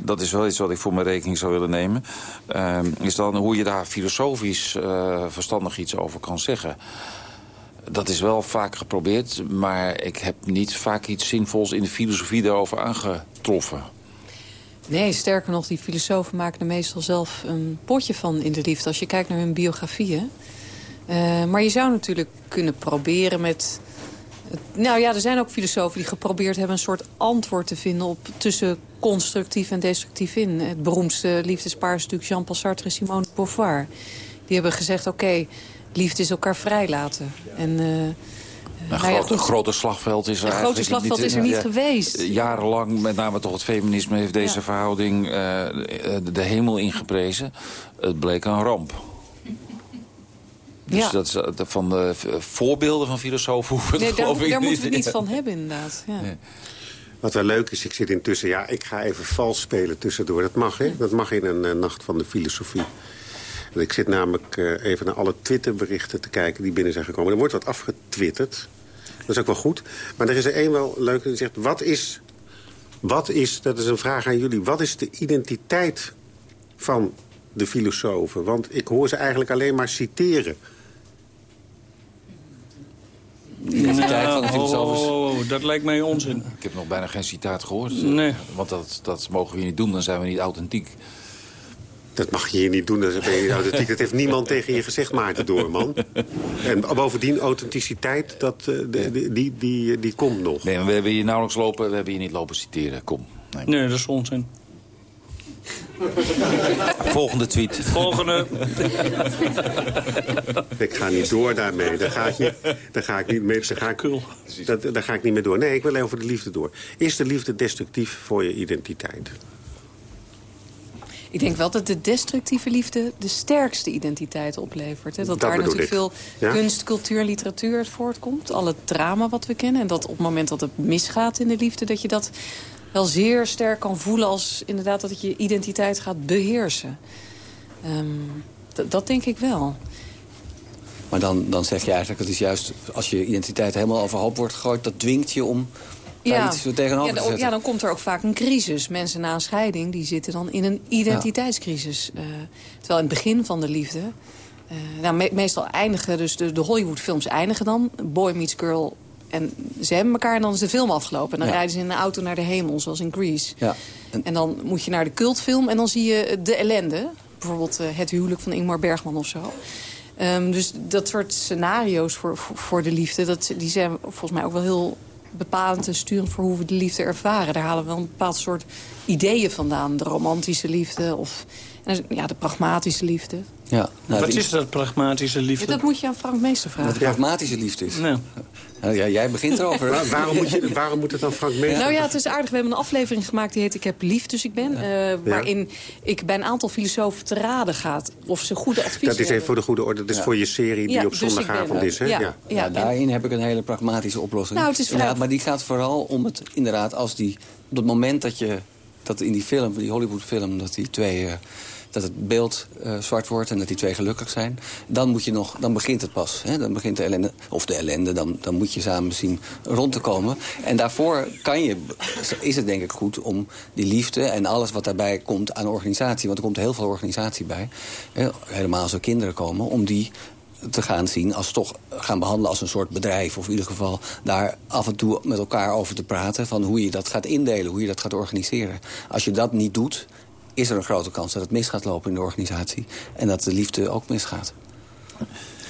dat is wel iets wat ik voor mijn rekening zou willen nemen... ehm, is dan hoe je daar filosofisch eh, verstandig iets over kan zeggen. Dat is wel vaak geprobeerd, maar ik heb niet vaak iets zinvols in de filosofie daarover aangetroffen. Nee, sterker nog, die filosofen maken er meestal zelf een potje van in de liefde. Als je kijkt naar hun biografieën. Eh, maar je zou natuurlijk kunnen proberen met... Nou ja, er zijn ook filosofen die geprobeerd hebben... een soort antwoord te vinden op tussen constructief en destructief in. Het beroemdste liefdespaar is natuurlijk Jean-Paul Sartre en Simone de Beauvoir. Die hebben gezegd, oké, liefde is elkaar vrijlaten. En... eh, Een nou ja, grote, slagveld is er Een grote slagveld niet, is er niet ja, geweest. Jarenlang, met name toch het feminisme, heeft deze Ja. verhouding eh, de hemel ingeprezen. Het bleek een ramp. Dus Ja. dat is, eh, van de v- voorbeelden van filosofen hoeven Nee, daar, daar moeten we niet Ja. van hebben, inderdaad. Ja. Wat wel leuk is, ik zit intussen... Ja, ik ga even vals spelen tussendoor. Dat mag, hè? Dat mag in een eh, nacht van de filosofie. En ik zit namelijk eh, even naar alle Twitterberichten te kijken die binnen zijn gekomen. Er wordt wat afgetwitterd. Dat is ook wel goed. Maar er is er één wel leuk die zegt... Wat is Wat is, dat is een vraag aan jullie, wat is de identiteit van de filosofen? Want ik hoor ze eigenlijk alleen maar citeren. De identiteit van de filosofen. Oh, dat lijkt mij onzin. Ik heb nog bijna geen citaat gehoord. Nee. Want dat, dat mogen we niet doen, dan zijn we niet authentiek. Dat mag je hier niet doen, dat ben je niet authentiek. Dat heeft niemand (laughs) tegen je gezegd, Maarten Doorman. En bovendien, authenticiteit, dat, de, die, die, die, die komt nog. Nee, maar we hebben hier nauwelijks lopen, we hebben hier niet lopen citeren. Kom. Nee, nee dat is onzin. (laughs) Volgende tweet. Volgende. (laughs) ik ga niet door daarmee. Daar ga ik niet, daar ga ik niet mee. Daar ga ik, dat, daar ga ik niet mee door. Nee, ik wil even over de liefde door. Is de liefde destructief voor je identiteit? Ik denk wel dat de destructieve liefde de sterkste identiteit oplevert. Hè? Dat, daar natuurlijk ik. veel Ja? kunst, cultuur, literatuur uit voortkomt. Al het drama wat we kennen. En dat op het moment dat het misgaat in de liefde... dat je dat wel zeer sterk kan voelen als inderdaad dat het je identiteit gaat beheersen. Ehm, dat denk ik wel. Maar dan, dan zeg je eigenlijk, het is juist als je identiteit helemaal overhoop wordt gegooid... dat dwingt je om daar iets tegenover ja, te dan- zetten. ja, dan komt er ook vaak een crisis. Mensen na een scheiding die zitten dan in een identiteitscrisis. Eh, terwijl in het begin van de liefde... eh, nou, me- meestal eindigen, dus de, de Hollywoodfilms eindigen dan. Boy meets girl. En ze hebben elkaar en dan is de film afgelopen. En dan Ja. rijden ze in een auto naar de hemel, zoals in Grease. Ja. En dan moet je naar de cultfilm en dan zie je de ellende. Bijvoorbeeld eh, Het huwelijk van Ingmar Bergman of zo. Ehm, dus dat soort scenario's voor, voor, voor de liefde... Dat, die zijn volgens mij ook wel heel bepalend en sturend voor hoe we de liefde ervaren. Daar halen we wel een bepaald soort ideeën vandaan. De romantische liefde of en dan- ja, de pragmatische liefde. Ja, nou, Wat die- is dat pragmatische Ja, liefde? dat moet je aan Frank Meester Wat vragen. pragmatische liefde is. Nee. Nou, ja, jij begint erover. Waar- waarom, moet je, waarom moet het dan Frank Meester? Nou ja, het is aardig. We hebben een aflevering gemaakt die heet Ik heb lief, dus ik ben. eh, waarin ik bij een aantal filosofen te raden gaat of ze goede adviezen Dat is even hebben. voor de goede orde. Dat is Ja. voor je serie die Ja, op dus zondagavond is. Hè? ja. Ja. Ja, Ja, en- daarin heb ik een hele pragmatische oplossing. Nou, het is Inderdaad, maar die gaat vooral om het, inderdaad, als die, op het moment dat je, dat in die film, die Hollywood-film, dat die twee, eh, dat het beeld eh, zwart wordt en dat die twee gelukkig zijn, dan moet je nog, dan begint het pas. Hè? Dan begint de ellende, of de ellende, dan, dan moet je samen zien rond te komen. En daarvoor kan je, is het denk ik goed om die liefde en alles wat daarbij komt aan organisatie, want er komt heel veel organisatie bij, hè, helemaal als er kinderen komen, om die te gaan zien als toch gaan behandelen als een soort bedrijf. Of in ieder geval daar af en toe met elkaar over te praten... van hoe je dat gaat indelen, hoe je dat gaat organiseren. Als je dat niet doet, is er een grote kans dat het mis gaat lopen in de organisatie. En dat de liefde ook misgaat.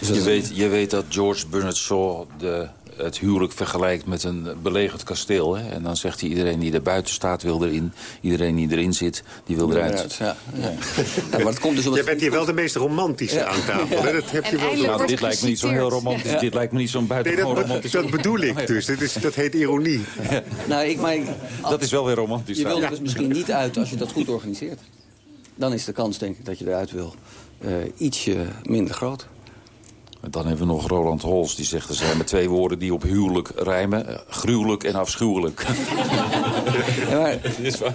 Je weet, je weet dat George Bernard Shaw de, het huwelijk vergelijkt met een belegerd kasteel. Hè? En dan zegt hij iedereen die er buiten staat wil erin. Iedereen die erin zit, die wil eruit. Ja, ja. (laughs) Ja, maar het komt dus Jij het... bent hier wel de meest romantische aan tafel. Hè? Dat heb je wel zo. Nou, dit lijkt me niet zo heel romantisch. Dit lijkt me niet zo'n buitengewoon dat, romantisch. dat bedoel ik dus. Dat, is, dat heet ironie. Nou, ik, maar, Dat is wel weer romantisch. je wil er dus misschien niet uit als je dat goed organiseert. Dan is de kans, denk ik, dat je eruit wil... eh, ietsje minder groot. Dan hebben we nog Roland Hols. Die zegt er zijn maar twee woorden die op huwelijk rijmen. Eh, Gruwelijk en afschuwelijk. (laughs) Ja, maar, is waar.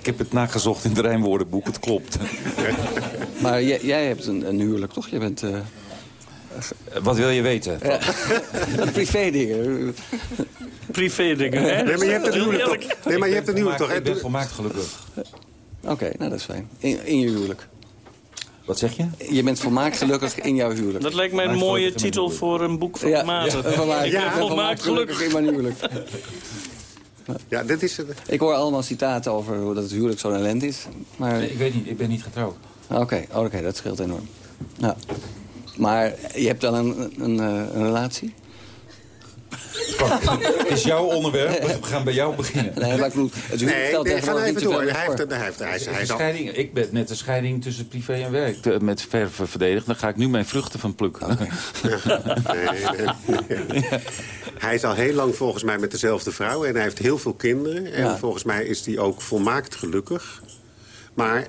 Ik heb het nagezocht in het rijmwoordenboek. Het klopt. (laughs) maar jij, jij hebt een, een huwelijk, toch? Je bent... eh, Wat wil je weten? (laughs) privé dingen. Privé dingen, hè? Nee, maar je hebt een huwelijk toch? Nee, maar je hebt een huwelijk toch? Ik ben volmaakt gelukkig. Oké, nou dat is fijn. In, in je huwelijk. Wat zeg je? Je bent volmaakt gelukkig in jouw huwelijk. Dat lijkt mij een mooie titel voor een boek van ja, Maarten. ja, volmaakt, Ik ben ja, volmaakt gelukkig. in mijn huwelijk. Ja, dit is het. Ik hoor allemaal citaten over hoe dat het huwelijk zo'n ellende is. Maar Nee, ik weet niet. Ik ben niet getrouwd. oké, oké, dat scheelt enorm. Ja. Maar je hebt dan een, een, eh, een relatie? Is jouw onderwerp. We gaan bij jou beginnen. Nee, maar ik bedoel, het Nee, stelt nee, ga even door. Hij heeft, hij heeft, hij is, hij De scheiding, ik ben net de scheiding tussen privé en werk te- met verven verdedigd. Dan ga ik nu mijn vruchten van plukken. (laughs) Nee, nee, nee. Hij is al heel lang volgens mij met dezelfde vrouw. En hij heeft heel veel kinderen. En Ja. volgens mij is hij ook volmaakt gelukkig. Maar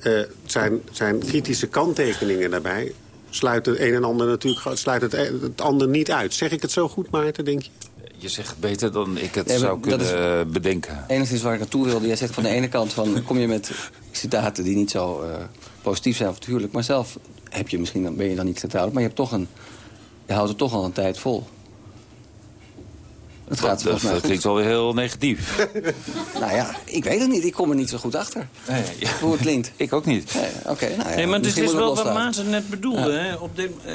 eh, zijn, zijn kritische kanttekeningen daarbij... sluiten het een en ander natuurlijk sluit het, het ander niet uit. Zeg ik het zo goed, Maarten, denk je? Je zegt het beter dan ik het Nee, zou dat kunnen bedenken. Enigszins waar ik naartoe wilde. Jij zegt van de ene kant van, kom je met citaten die niet zo eh, positief zijn huwelijk. Maar zelf heb je misschien, dan ben je dan niet getrouwd. Maar je, hebt toch een, je houdt het toch al een tijd vol. Het Dat, gaat klinkt wel weer heel negatief. (laughs) Nou ja, ik weet het niet. Ik kom er niet zo goed achter. Hoe het klinkt. Ik ook niet. Nee, Oké, nou ja. Nee, maar dit misschien is moet wel het wat. Maarten net bedoelde. Hè? Op dit, eh,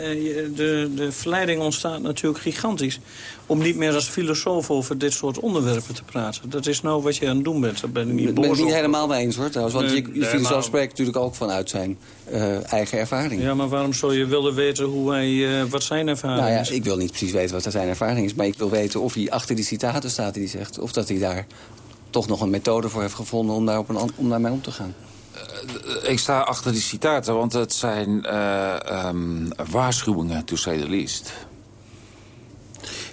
de, de verleiding ontstaat natuurlijk gigantisch... om niet meer als filosoof over dit soort onderwerpen te praten. Dat is nou wat je aan het doen bent. Daar ben ik niet ben het niet helemaal mee eens hoor. Trouwens, want Nee, je, nee, je filosoof spreekt natuurlijk ook vanuit zijn eh, eigen ervaring. Ja, maar waarom zou je willen weten hoe hij, eh, wat zijn ervaring Nou ja, is? ik wil niet precies weten wat zijn ervaring is... maar ik wil weten of hij achter die citaten staat die hij zegt... of dat hij daar toch nog een methode voor heeft gevonden om, daar op een, an- om daarmee om te gaan. Ik sta achter die citaten, want het zijn eh, ehm, waarschuwingen, to say the least.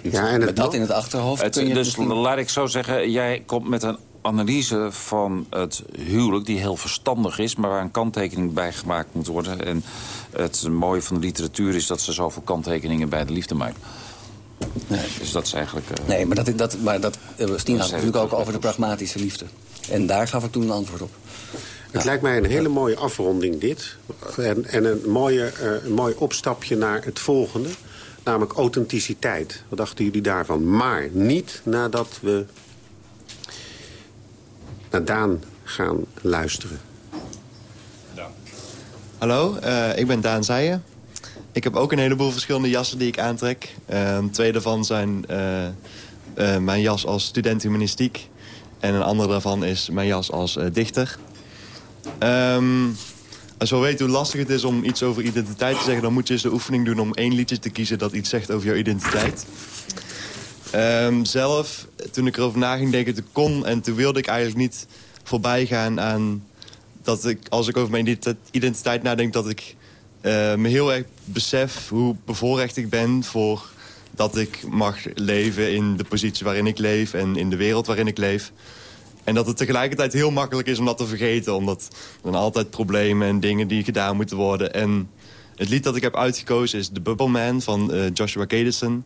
Ja, en het Met dat in het achterhoofd Het- kun je het dus misschien- laat ik zo zeggen, jij komt met een analyse van het huwelijk... die heel verstandig is, maar waar een kanttekening bij gemaakt moet worden. En het mooie van de literatuur is dat ze zoveel kanttekeningen bij de liefde maken. Dus dat is eigenlijk... eh, Nee, maar dat, dat, maar dat eh, Stien Dat had natuurlijk ook over de pragmatische liefde. En daar gaf ik toen een antwoord op. Het lijkt mij een hele mooie afronding dit. En, en een, mooie, eh, een mooi opstapje naar het volgende. Namelijk authenticiteit. Wat dachten jullie daarvan? Maar niet nadat we naar Daan gaan luisteren. Hallo, eh, ik ben Daan Zeijen. Ik heb ook een heleboel verschillende jassen die ik aantrek. Ehm, twee daarvan zijn eh, eh, mijn jas als student humanistiek. En een andere daarvan is mijn jas als eh, dichter. Ehm, als je wil weten hoe lastig het is om iets over identiteit te zeggen... dan moet je eens de oefening doen om één liedje te kiezen dat iets zegt over jouw identiteit. Ehm, zelf, toen ik erover na ging denken, toen kon en toen wilde ik eigenlijk niet voorbij gaan aan dat ik, als ik over mijn identi- identiteit nadenk, dat ik me heel erg besef hoe bevoorrecht ik ben voor dat ik mag leven in de positie waarin ik leef en in de wereld waarin ik leef. En dat het tegelijkertijd heel makkelijk is om dat te vergeten. Omdat er altijd problemen en dingen die gedaan moeten worden. En het lied dat ik heb uitgekozen is The Bubble Man van eh, Joshua Kadison.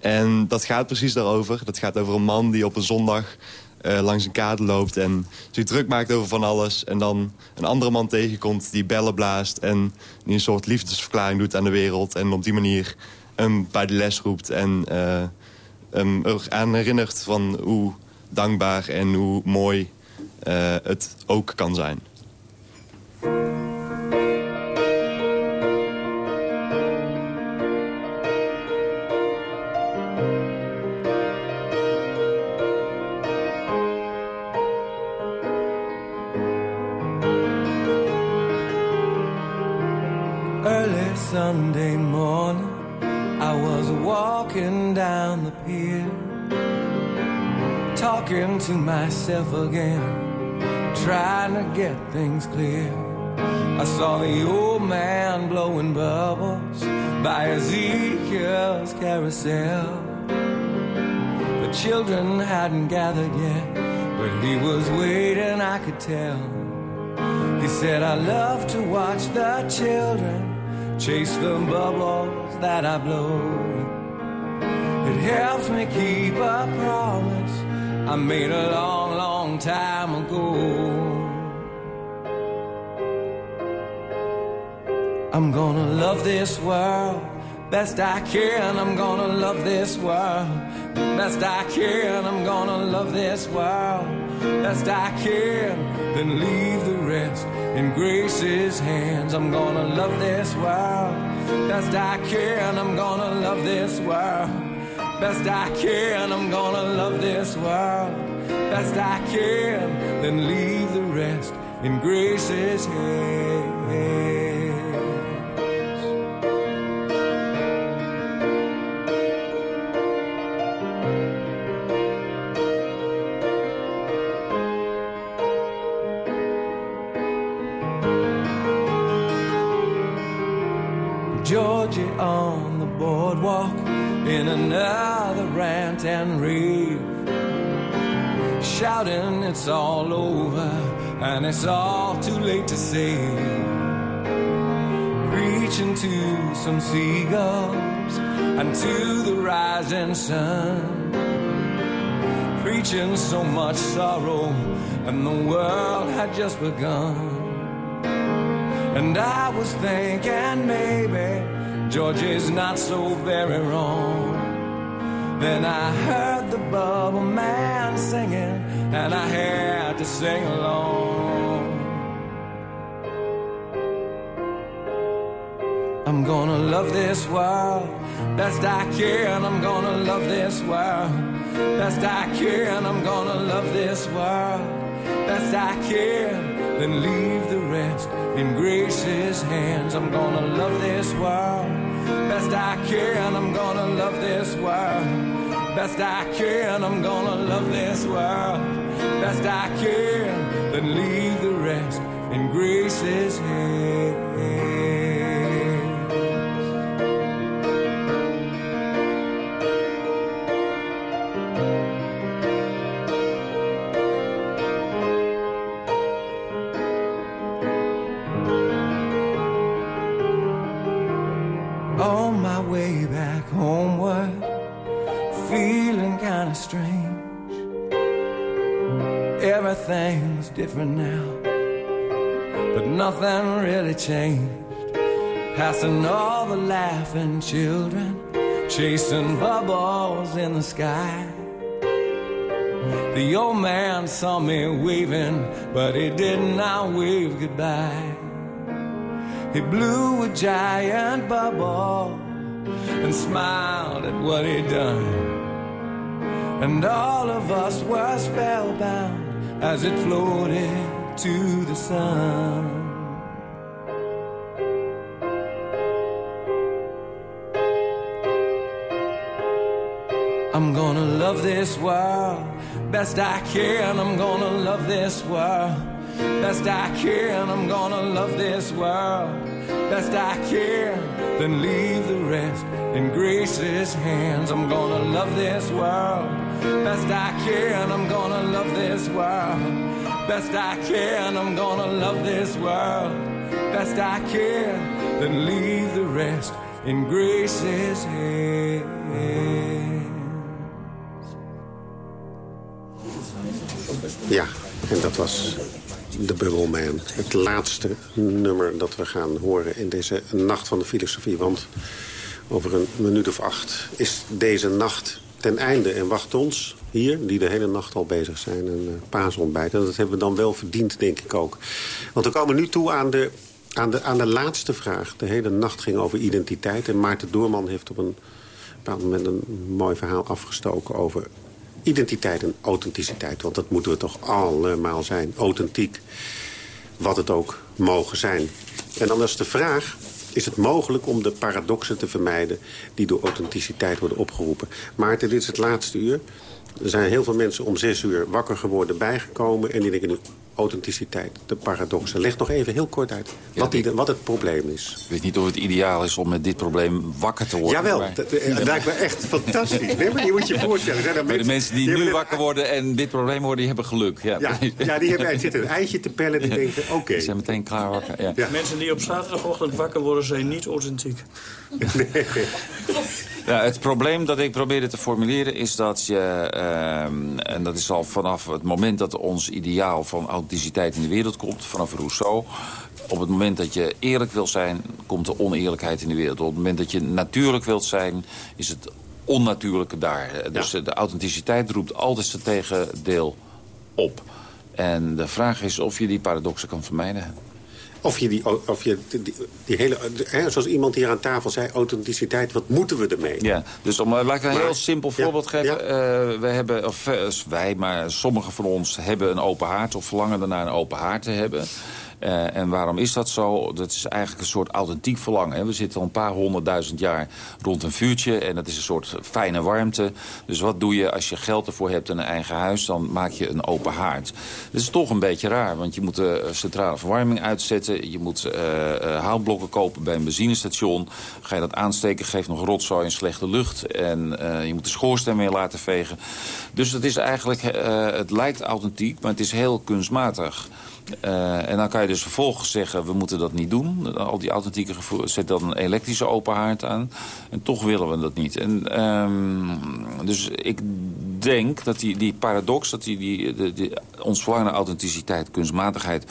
En dat gaat precies daarover. Dat gaat over een man die op een zondag eh, langs een kade loopt... en zich druk maakt over van alles. En dan een andere man tegenkomt die bellen blaast... en die een soort liefdesverklaring doet aan de wereld. En op die manier hem bij de les roept en eh, hem eraan herinnert van hoe dankbaar en hoe mooi eh, het ook kan zijn. Sunday morning, I was walking down the pier, talking to myself again, trying to get things clear. I saw the old man blowing bubbles by Ezekiel's carousel. The children hadn't gathered yet, but he was waiting, I could tell. He said, I love to watch the children chase the bubbles that I blow. It helps me keep a promise I made a long, long time ago. I'm gonna love this world best I can. I'm gonna love this world best I can. I'm gonna love this world best I can. Then leave the rest in grace's hands. I'm gonna love this world best I can. I'm gonna love this world best I can. I'm gonna love this world best I can. Then leave the rest in grace's hands. Shouting it's all over and it's all too late to save. Preaching to some seagulls and to the rising sun. Preaching so much sorrow and the world had just begun. And I was thinking maybe Georgie's not so very wrong. Then I heard the bubble man singing, and I had to sing along. I'm gonna love this world best I can. I'm gonna love this world best I can. I'm gonna love this world best I can. Then leave the rest in grace's hands. I'm gonna love this world best I can. I'm gonna love this world best I can. I'm gonna love this world best I can. Then leave the rest in grace's hands. Different now, but nothing really changed. Passing all the laughing children, chasing bubbles in the sky. The old man saw me waving, but he did not wave goodbye. He blew a giant bubble and smiled at what he'd done. And all of us were spellbound as it floated to the sun. I'm gonna love this world best I can. I'm gonna love this world best I can. I'm gonna love this world best I can. Then leave the rest in grace's hands. I'm gonna love this world best I can. I'm gonna love this world best I can. I'm gonna love this world best I can. Then leave the rest in grace's hands. Ja, en dat was The Bubble. Het laatste nummer dat we gaan horen in deze Nacht van de Filosofie. Want over een minuut of acht is deze nacht ten einde. En wacht ons hier, die de hele nacht al bezig zijn, een uh, paasontbijt. En dat hebben we dan wel verdiend, denk ik ook. Want we komen nu toe aan de, aan, de, aan de laatste vraag. De hele nacht ging over identiteit. En Maarten Doorman heeft op een bepaald moment een mooi verhaal afgestoken over identiteit en authenticiteit. Want dat moeten we toch allemaal zijn. Authentiek. Wat het ook mogen zijn. En dan is de vraag... Is het mogelijk om de paradoxen te vermijden... die door authenticiteit worden opgeroepen? Maarten, dit is het laatste uur. Er zijn heel veel mensen om zes uur wakker geworden bijgekomen... en die denken nu, authenticiteit, de paradoxen. Leg nog even heel kort uit wat, die, wat het probleem is. Ik weet niet of het ideaal is om met dit probleem wakker te worden. Jawel, maar- dat, dat lijkt me echt fantastisch. Nee, maar je moet je voorstellen. zijn Maar de mensen die, nu wakker worden en dit probleem worden, die hebben geluk. Ja, Ja, ja, die hebben, zitten een eitje te pellen. Die denken, oké. Die zijn meteen klaar wakker. Ja. Mensen die op zaterdagochtend wakker worden zijn niet authentiek. Ja, het probleem dat ik probeerde te formuleren is dat je... ehm, en dat is al vanaf het moment dat ons ideaal van authenticiteit in de wereld komt... vanaf Rousseau... op het moment dat je eerlijk wil zijn, komt de oneerlijkheid in de wereld. Op het moment dat je natuurlijk wilt zijn, is het onnatuurlijke daar. Dus de authenticiteit roept altijd zijn tegendeel op. En de vraag is of je die paradoxen kan vermijden. Of je die, of je die, die hele, hè, zoals iemand hier aan tafel zei, authenticiteit, wat moeten we ermee? Ja, dus om, eh, laat ik een Maar- heel simpel ja, voorbeeld geven. ja. Eh, we hebben, of eh, wij, maar sommigen van ons hebben een open haard... of verlangen ernaar een open haard te hebben. Eh, en waarom is dat zo? Dat is eigenlijk een soort authentiek verlangen. We zitten al een paar honderdduizend jaar rond een vuurtje... en dat is een soort fijne warmte. Dus wat doe je als je geld ervoor hebt en een eigen huis? Dan maak je een open haard. Dat is toch een beetje raar, want je moet de centrale verwarming uitzetten. Je moet eh eh, houtblokken kopen bij een benzinestation. Ga je dat aansteken, geeft nog rotzooi en slechte lucht. En eh, je moet de schoorsteen weer laten vegen. Dus het is eigenlijk, eh, het lijkt authentiek, maar het is heel kunstmatig. Eh, en dan kan je dus vervolgens zeggen, we moeten dat niet doen. Al die authentieke gevoel, zet dan een elektrische open haard aan. En toch willen we dat niet. En, ehm, dus ik denk dat die, die paradox, dat die, die, die, ons verlangen authenticiteit, kunstmatigheid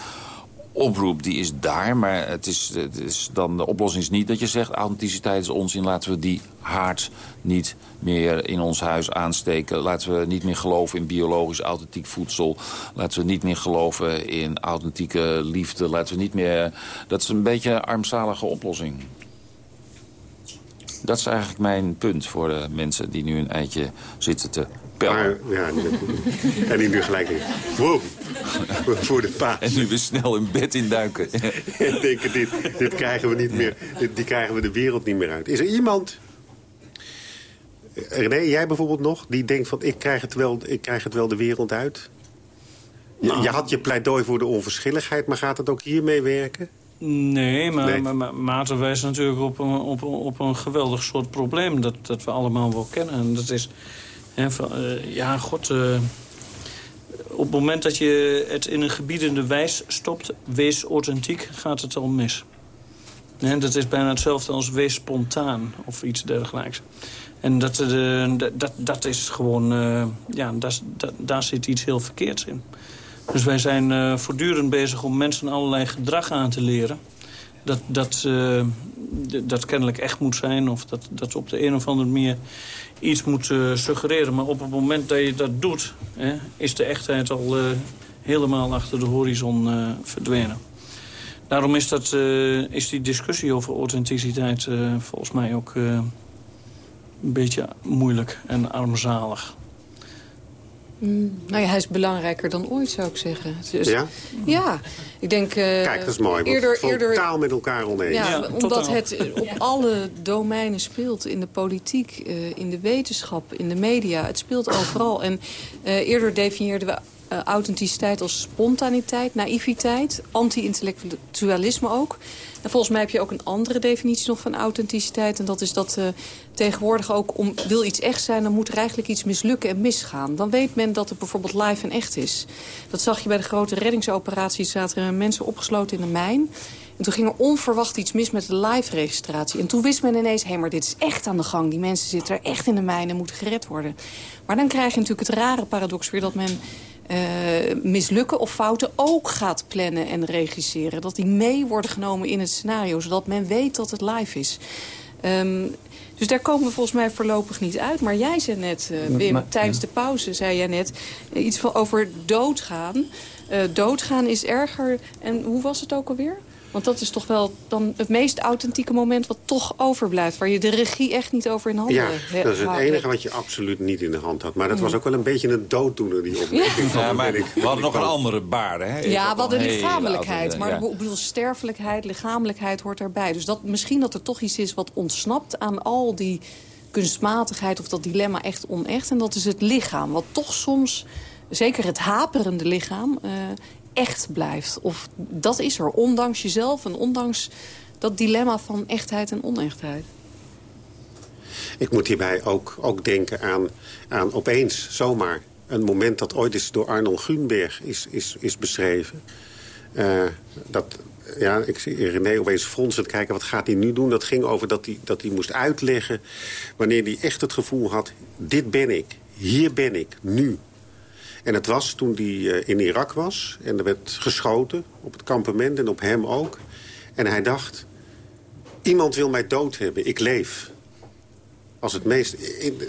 oproep die is daar, maar het is, het is dan de oplossing is niet dat je zegt... authenticiteit is onzin, laten we die haard niet meer in ons huis aansteken. Laten we niet meer geloven in biologisch authentiek voedsel. Laten we niet meer geloven in authentieke liefde. Laten we niet meer... Dat is een beetje een armzalige oplossing. Dat is eigenlijk mijn punt voor de mensen die nu een eitje zitten te. Maar, ja, en die nu gelijk in. Wow, voor de paas. En nu weer snel in bed induiken. en denken, dit, dit krijgen we niet meer, dit, die krijgen we de wereld niet meer uit. Is er iemand, René, jij bijvoorbeeld nog, die denkt van ik krijg het wel, ik krijg het wel de wereld uit? Je, Nou. je had je pleidooi voor de onverschilligheid, maar gaat het ook hiermee werken? Nee, maar, Nee. maar, maar Maarten wijst natuurlijk op een, op, een- op een geweldig soort probleem... dat, dat we allemaal wel kennen. En dat is... Eh, ja, god... eh, op het moment dat je het in een gebiedende wijs stopt... wees authentiek, gaat het al mis. Hè, dat is bijna hetzelfde als wees spontaan of iets dergelijks. En dat, eh, dat, dat, is gewoon... ja, daar zit iets heel verkeerds in. Dus wij zijn voortdurend bezig om mensen allerlei gedrag aan te leren. Dat, dat, eh, dat kennelijk echt moet zijn of dat, dat op de een of andere manier iets moet eh, suggereren. Maar op het moment dat je dat doet, hè, is de echtheid al eh, helemaal achter de horizon verdwenen. Daarom is, dat, is die discussie over authenticiteit volgens mij ook een beetje moeilijk en armzalig. Mm, nou ja, hij is belangrijker dan ooit, zou ik zeggen. Dus, Ja? Ja, ik denk... eh, Kijk, dat is mooi. Eerder, eerder, totaal met elkaar oneens. ja, omdat het op alle domeinen speelt. In de politiek, eh, in de wetenschap, in de media. Het speelt overal. En eh, eerder definieerden we eh, authenticiteit als spontaniteit, naïviteit, anti-intellectualisme ook. En volgens mij heb je ook een andere definitie nog van authenticiteit. En dat is dat eh, tegenwoordig ook, om wil iets echt zijn... dan moet er eigenlijk iets mislukken en misgaan. Dan weet men dat het bijvoorbeeld live en echt is. Dat zag je bij de grote reddingsoperaties. zaten er mensen opgesloten in een mijn. En toen ging er onverwacht iets mis met de live-registratie. En toen wist men ineens, hé, maar dit is echt aan de gang. Die mensen zitten er echt in de mijn en moeten gered worden. Maar dan krijg je natuurlijk het rare paradox weer... dat men eh, mislukken of fouten ook gaat plannen en regisseren. Dat die mee worden genomen in het scenario, zodat men weet dat het live is. Ehm, dus daar komen we volgens mij voorlopig niet uit. Maar jij zei net, eh, Wim, maar- tijdens de pauze zei jij net... eh, iets van over doodgaan. Doodgaan is erger. En hoe was het ook alweer? Want dat is toch wel dan het meest authentieke moment wat toch overblijft. Waar je de regie echt niet over in handen Ja, he- dat is het enige wat je absoluut niet in de hand had. Maar dat Mm. was ook wel een beetje een dooddoener, die opmerking. Ja, maar we hadden nog een andere baarden. Hè? Ja, we hadden lichamelijkheid. Maar ja. ik bedoel, sterfelijkheid, lichamelijkheid hoort daarbij. Dus dat, misschien dat er toch iets is wat ontsnapt aan al die kunstmatigheid... of dat dilemma echt onecht. En dat is het lichaam. Wat toch soms, zeker het haperende lichaam, eh, echt blijft. Of dat is er, ondanks jezelf en ondanks dat dilemma van echtheid en onechtheid. Ik moet hierbij ook, ook denken aan, aan opeens, zomaar... een moment dat ooit eens door Arnold Grunberg is, is, is beschreven. Eh, dat, ja, ik zie René opeens fronsend kijken, wat gaat hij nu doen? Dat ging over dat hij, dat hij moest uitleggen wanneer hij echt het gevoel had... dit ben ik, hier ben ik, nu. En het was toen hij eh, in Irak was en er werd geschoten op het kampement en op hem ook. En hij dacht, iemand wil mij dood hebben, ik leef. Als het meest,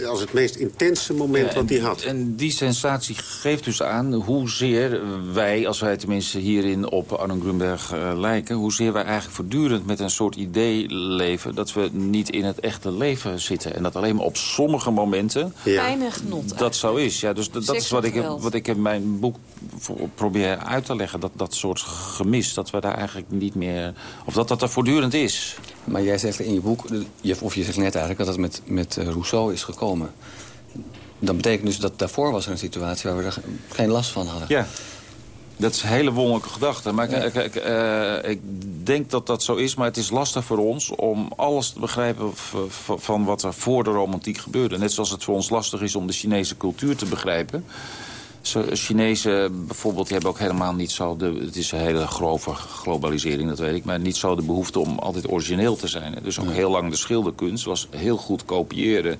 als het meest intense moment Ja, wat hij had. En die sensatie geeft dus aan hoezeer wij, als wij tenminste hierin op Arno Grunberg eh, lijken... hoezeer wij eigenlijk voortdurend met een soort idee leven... dat we niet in het echte leven zitten. En dat alleen maar op sommige momenten Weinig genot. dat zo is. Ja, dus dat, is wat ik, wat ik in mijn boek probeer uit te leggen. Dat, dat soort gemis, dat we daar eigenlijk niet meer... of dat dat er voortdurend is. Maar jij zegt in je boek, of je zegt net eigenlijk... dat het met, met eh, Rousseau is gekomen. Dat betekent dus dat daarvoor was er een situatie... waar we er ge- geen last van hadden. Ja. Dat is een hele wonderlijke gedachte. Maar ik, ik, ik, eh, ik denk dat dat zo is, maar het is lastig voor ons... om alles te begrijpen van wat er voor de romantiek gebeurde. Net zoals het voor ons lastig is om de Chinese cultuur te begrijpen. Chinezen bijvoorbeeld, die hebben ook helemaal niet zo... De, het is een hele grove globalisering, dat weet ik... maar niet zo de behoefte om altijd origineel te zijn. Dus ook heel lang de schilderkunst was heel goed kopiëren...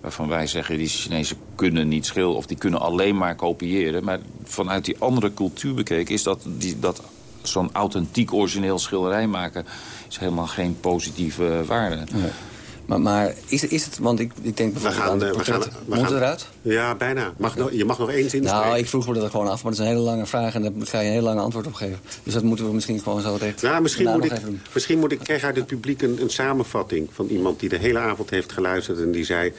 waarvan wij zeggen, die Chinezen kunnen niet schilderen... of die kunnen alleen maar kopiëren. Maar vanuit die andere cultuur bekeken is dat, die, dat zo'n authentiek origineel schilderij maken... is helemaal geen positieve waarde. Maar, maar is, is het, want ik, ik denk We gaan, eh, we gaan, we Moet gaan- eruit? Ja, bijna. Mag je mag nog één zin Nou, spreken. ik vroeg me dat gewoon af, maar dat is een hele lange vraag... en daar ga je een heel lang antwoord op geven. Dus dat moeten we misschien gewoon zo recht Ja, misschien, moet ik, misschien moet ik krijgen uit het publiek een, een samenvatting... van iemand die de hele avond heeft geluisterd en die zei...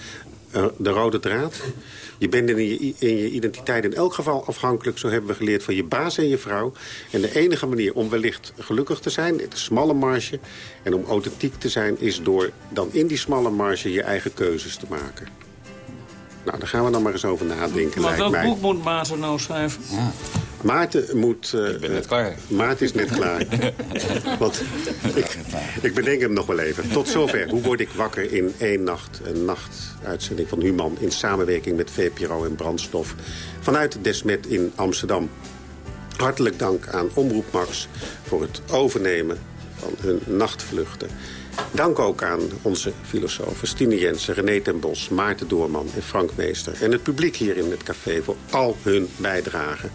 eh, de rode draad. Je bent in je, in je identiteit in elk geval afhankelijk... zo hebben we geleerd van je baas en je vrouw. En de enige manier om wellicht gelukkig te zijn... de smalle marge en om authentiek te zijn... is door dan in die smalle marge je eigen keuzes te maken. Nou, daar gaan we dan maar eens over nadenken, Maar lijkt welk mij. boek moet Maarten nou schrijven? Maarten moet... ik ben net klaar. Maarten is net klaar. (laughs) Want ik, ik bedenk hem nog wel even. Tot zover. Hoe word ik wakker in één nacht? Een nachtuitzending van Human... in samenwerking met VPRO en Brandstof... vanuit Desmet in Amsterdam. Hartelijk dank aan Omroep Max... voor het overnemen van hun nachtvluchten. Dank ook aan onze filosofen Stine Jensen, René ten Bos, Maarten Doorman en Frank Meester. En het publiek hier in het café voor al hun bijdragen.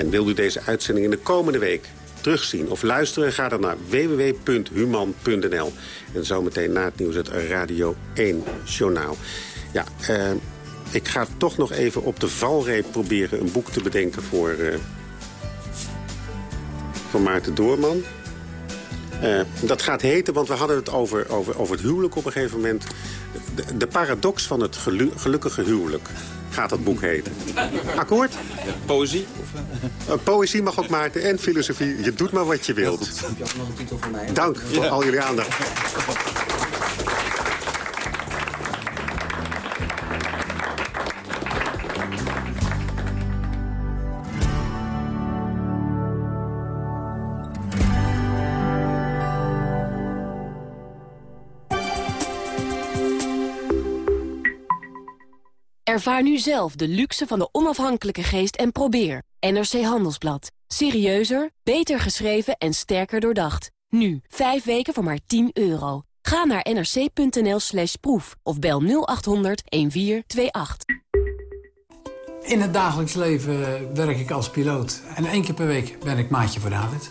En wil u deze uitzending in de komende week terugzien of luisteren... ga dan naar www.human.nl. En zometeen na het nieuws het Radio 1 Journaal. Ja, eh, ik ga toch nog even op de valreep proberen een boek te bedenken voor, eh, voor Maarten Doorman. Eh, dat gaat heten, want we hadden het over, over, over het huwelijk op een gegeven moment. De, de paradox van het gelu- gelukkige huwelijk gaat dat boek heten. Akkoord? Poëzie? Eh, poëzie mag ook, Maarten, en filosofie. Je doet maar wat je wilt. Heb je ook nog een titel voor mij? Dank voor al jullie aandacht. Ervaar nu zelf de luxe van de onafhankelijke geest en probeer. NRC Handelsblad. Serieuzer, beter geschreven en sterker doordacht. Nu, 5 weken voor maar 10 euro. Ga naar nrc.nl slash proef of bel 0800 1428. In het dagelijks leven werk ik als piloot. En één keer per week ben ik maatje voor David.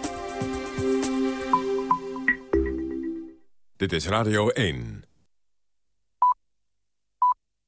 Dit is Radio 1.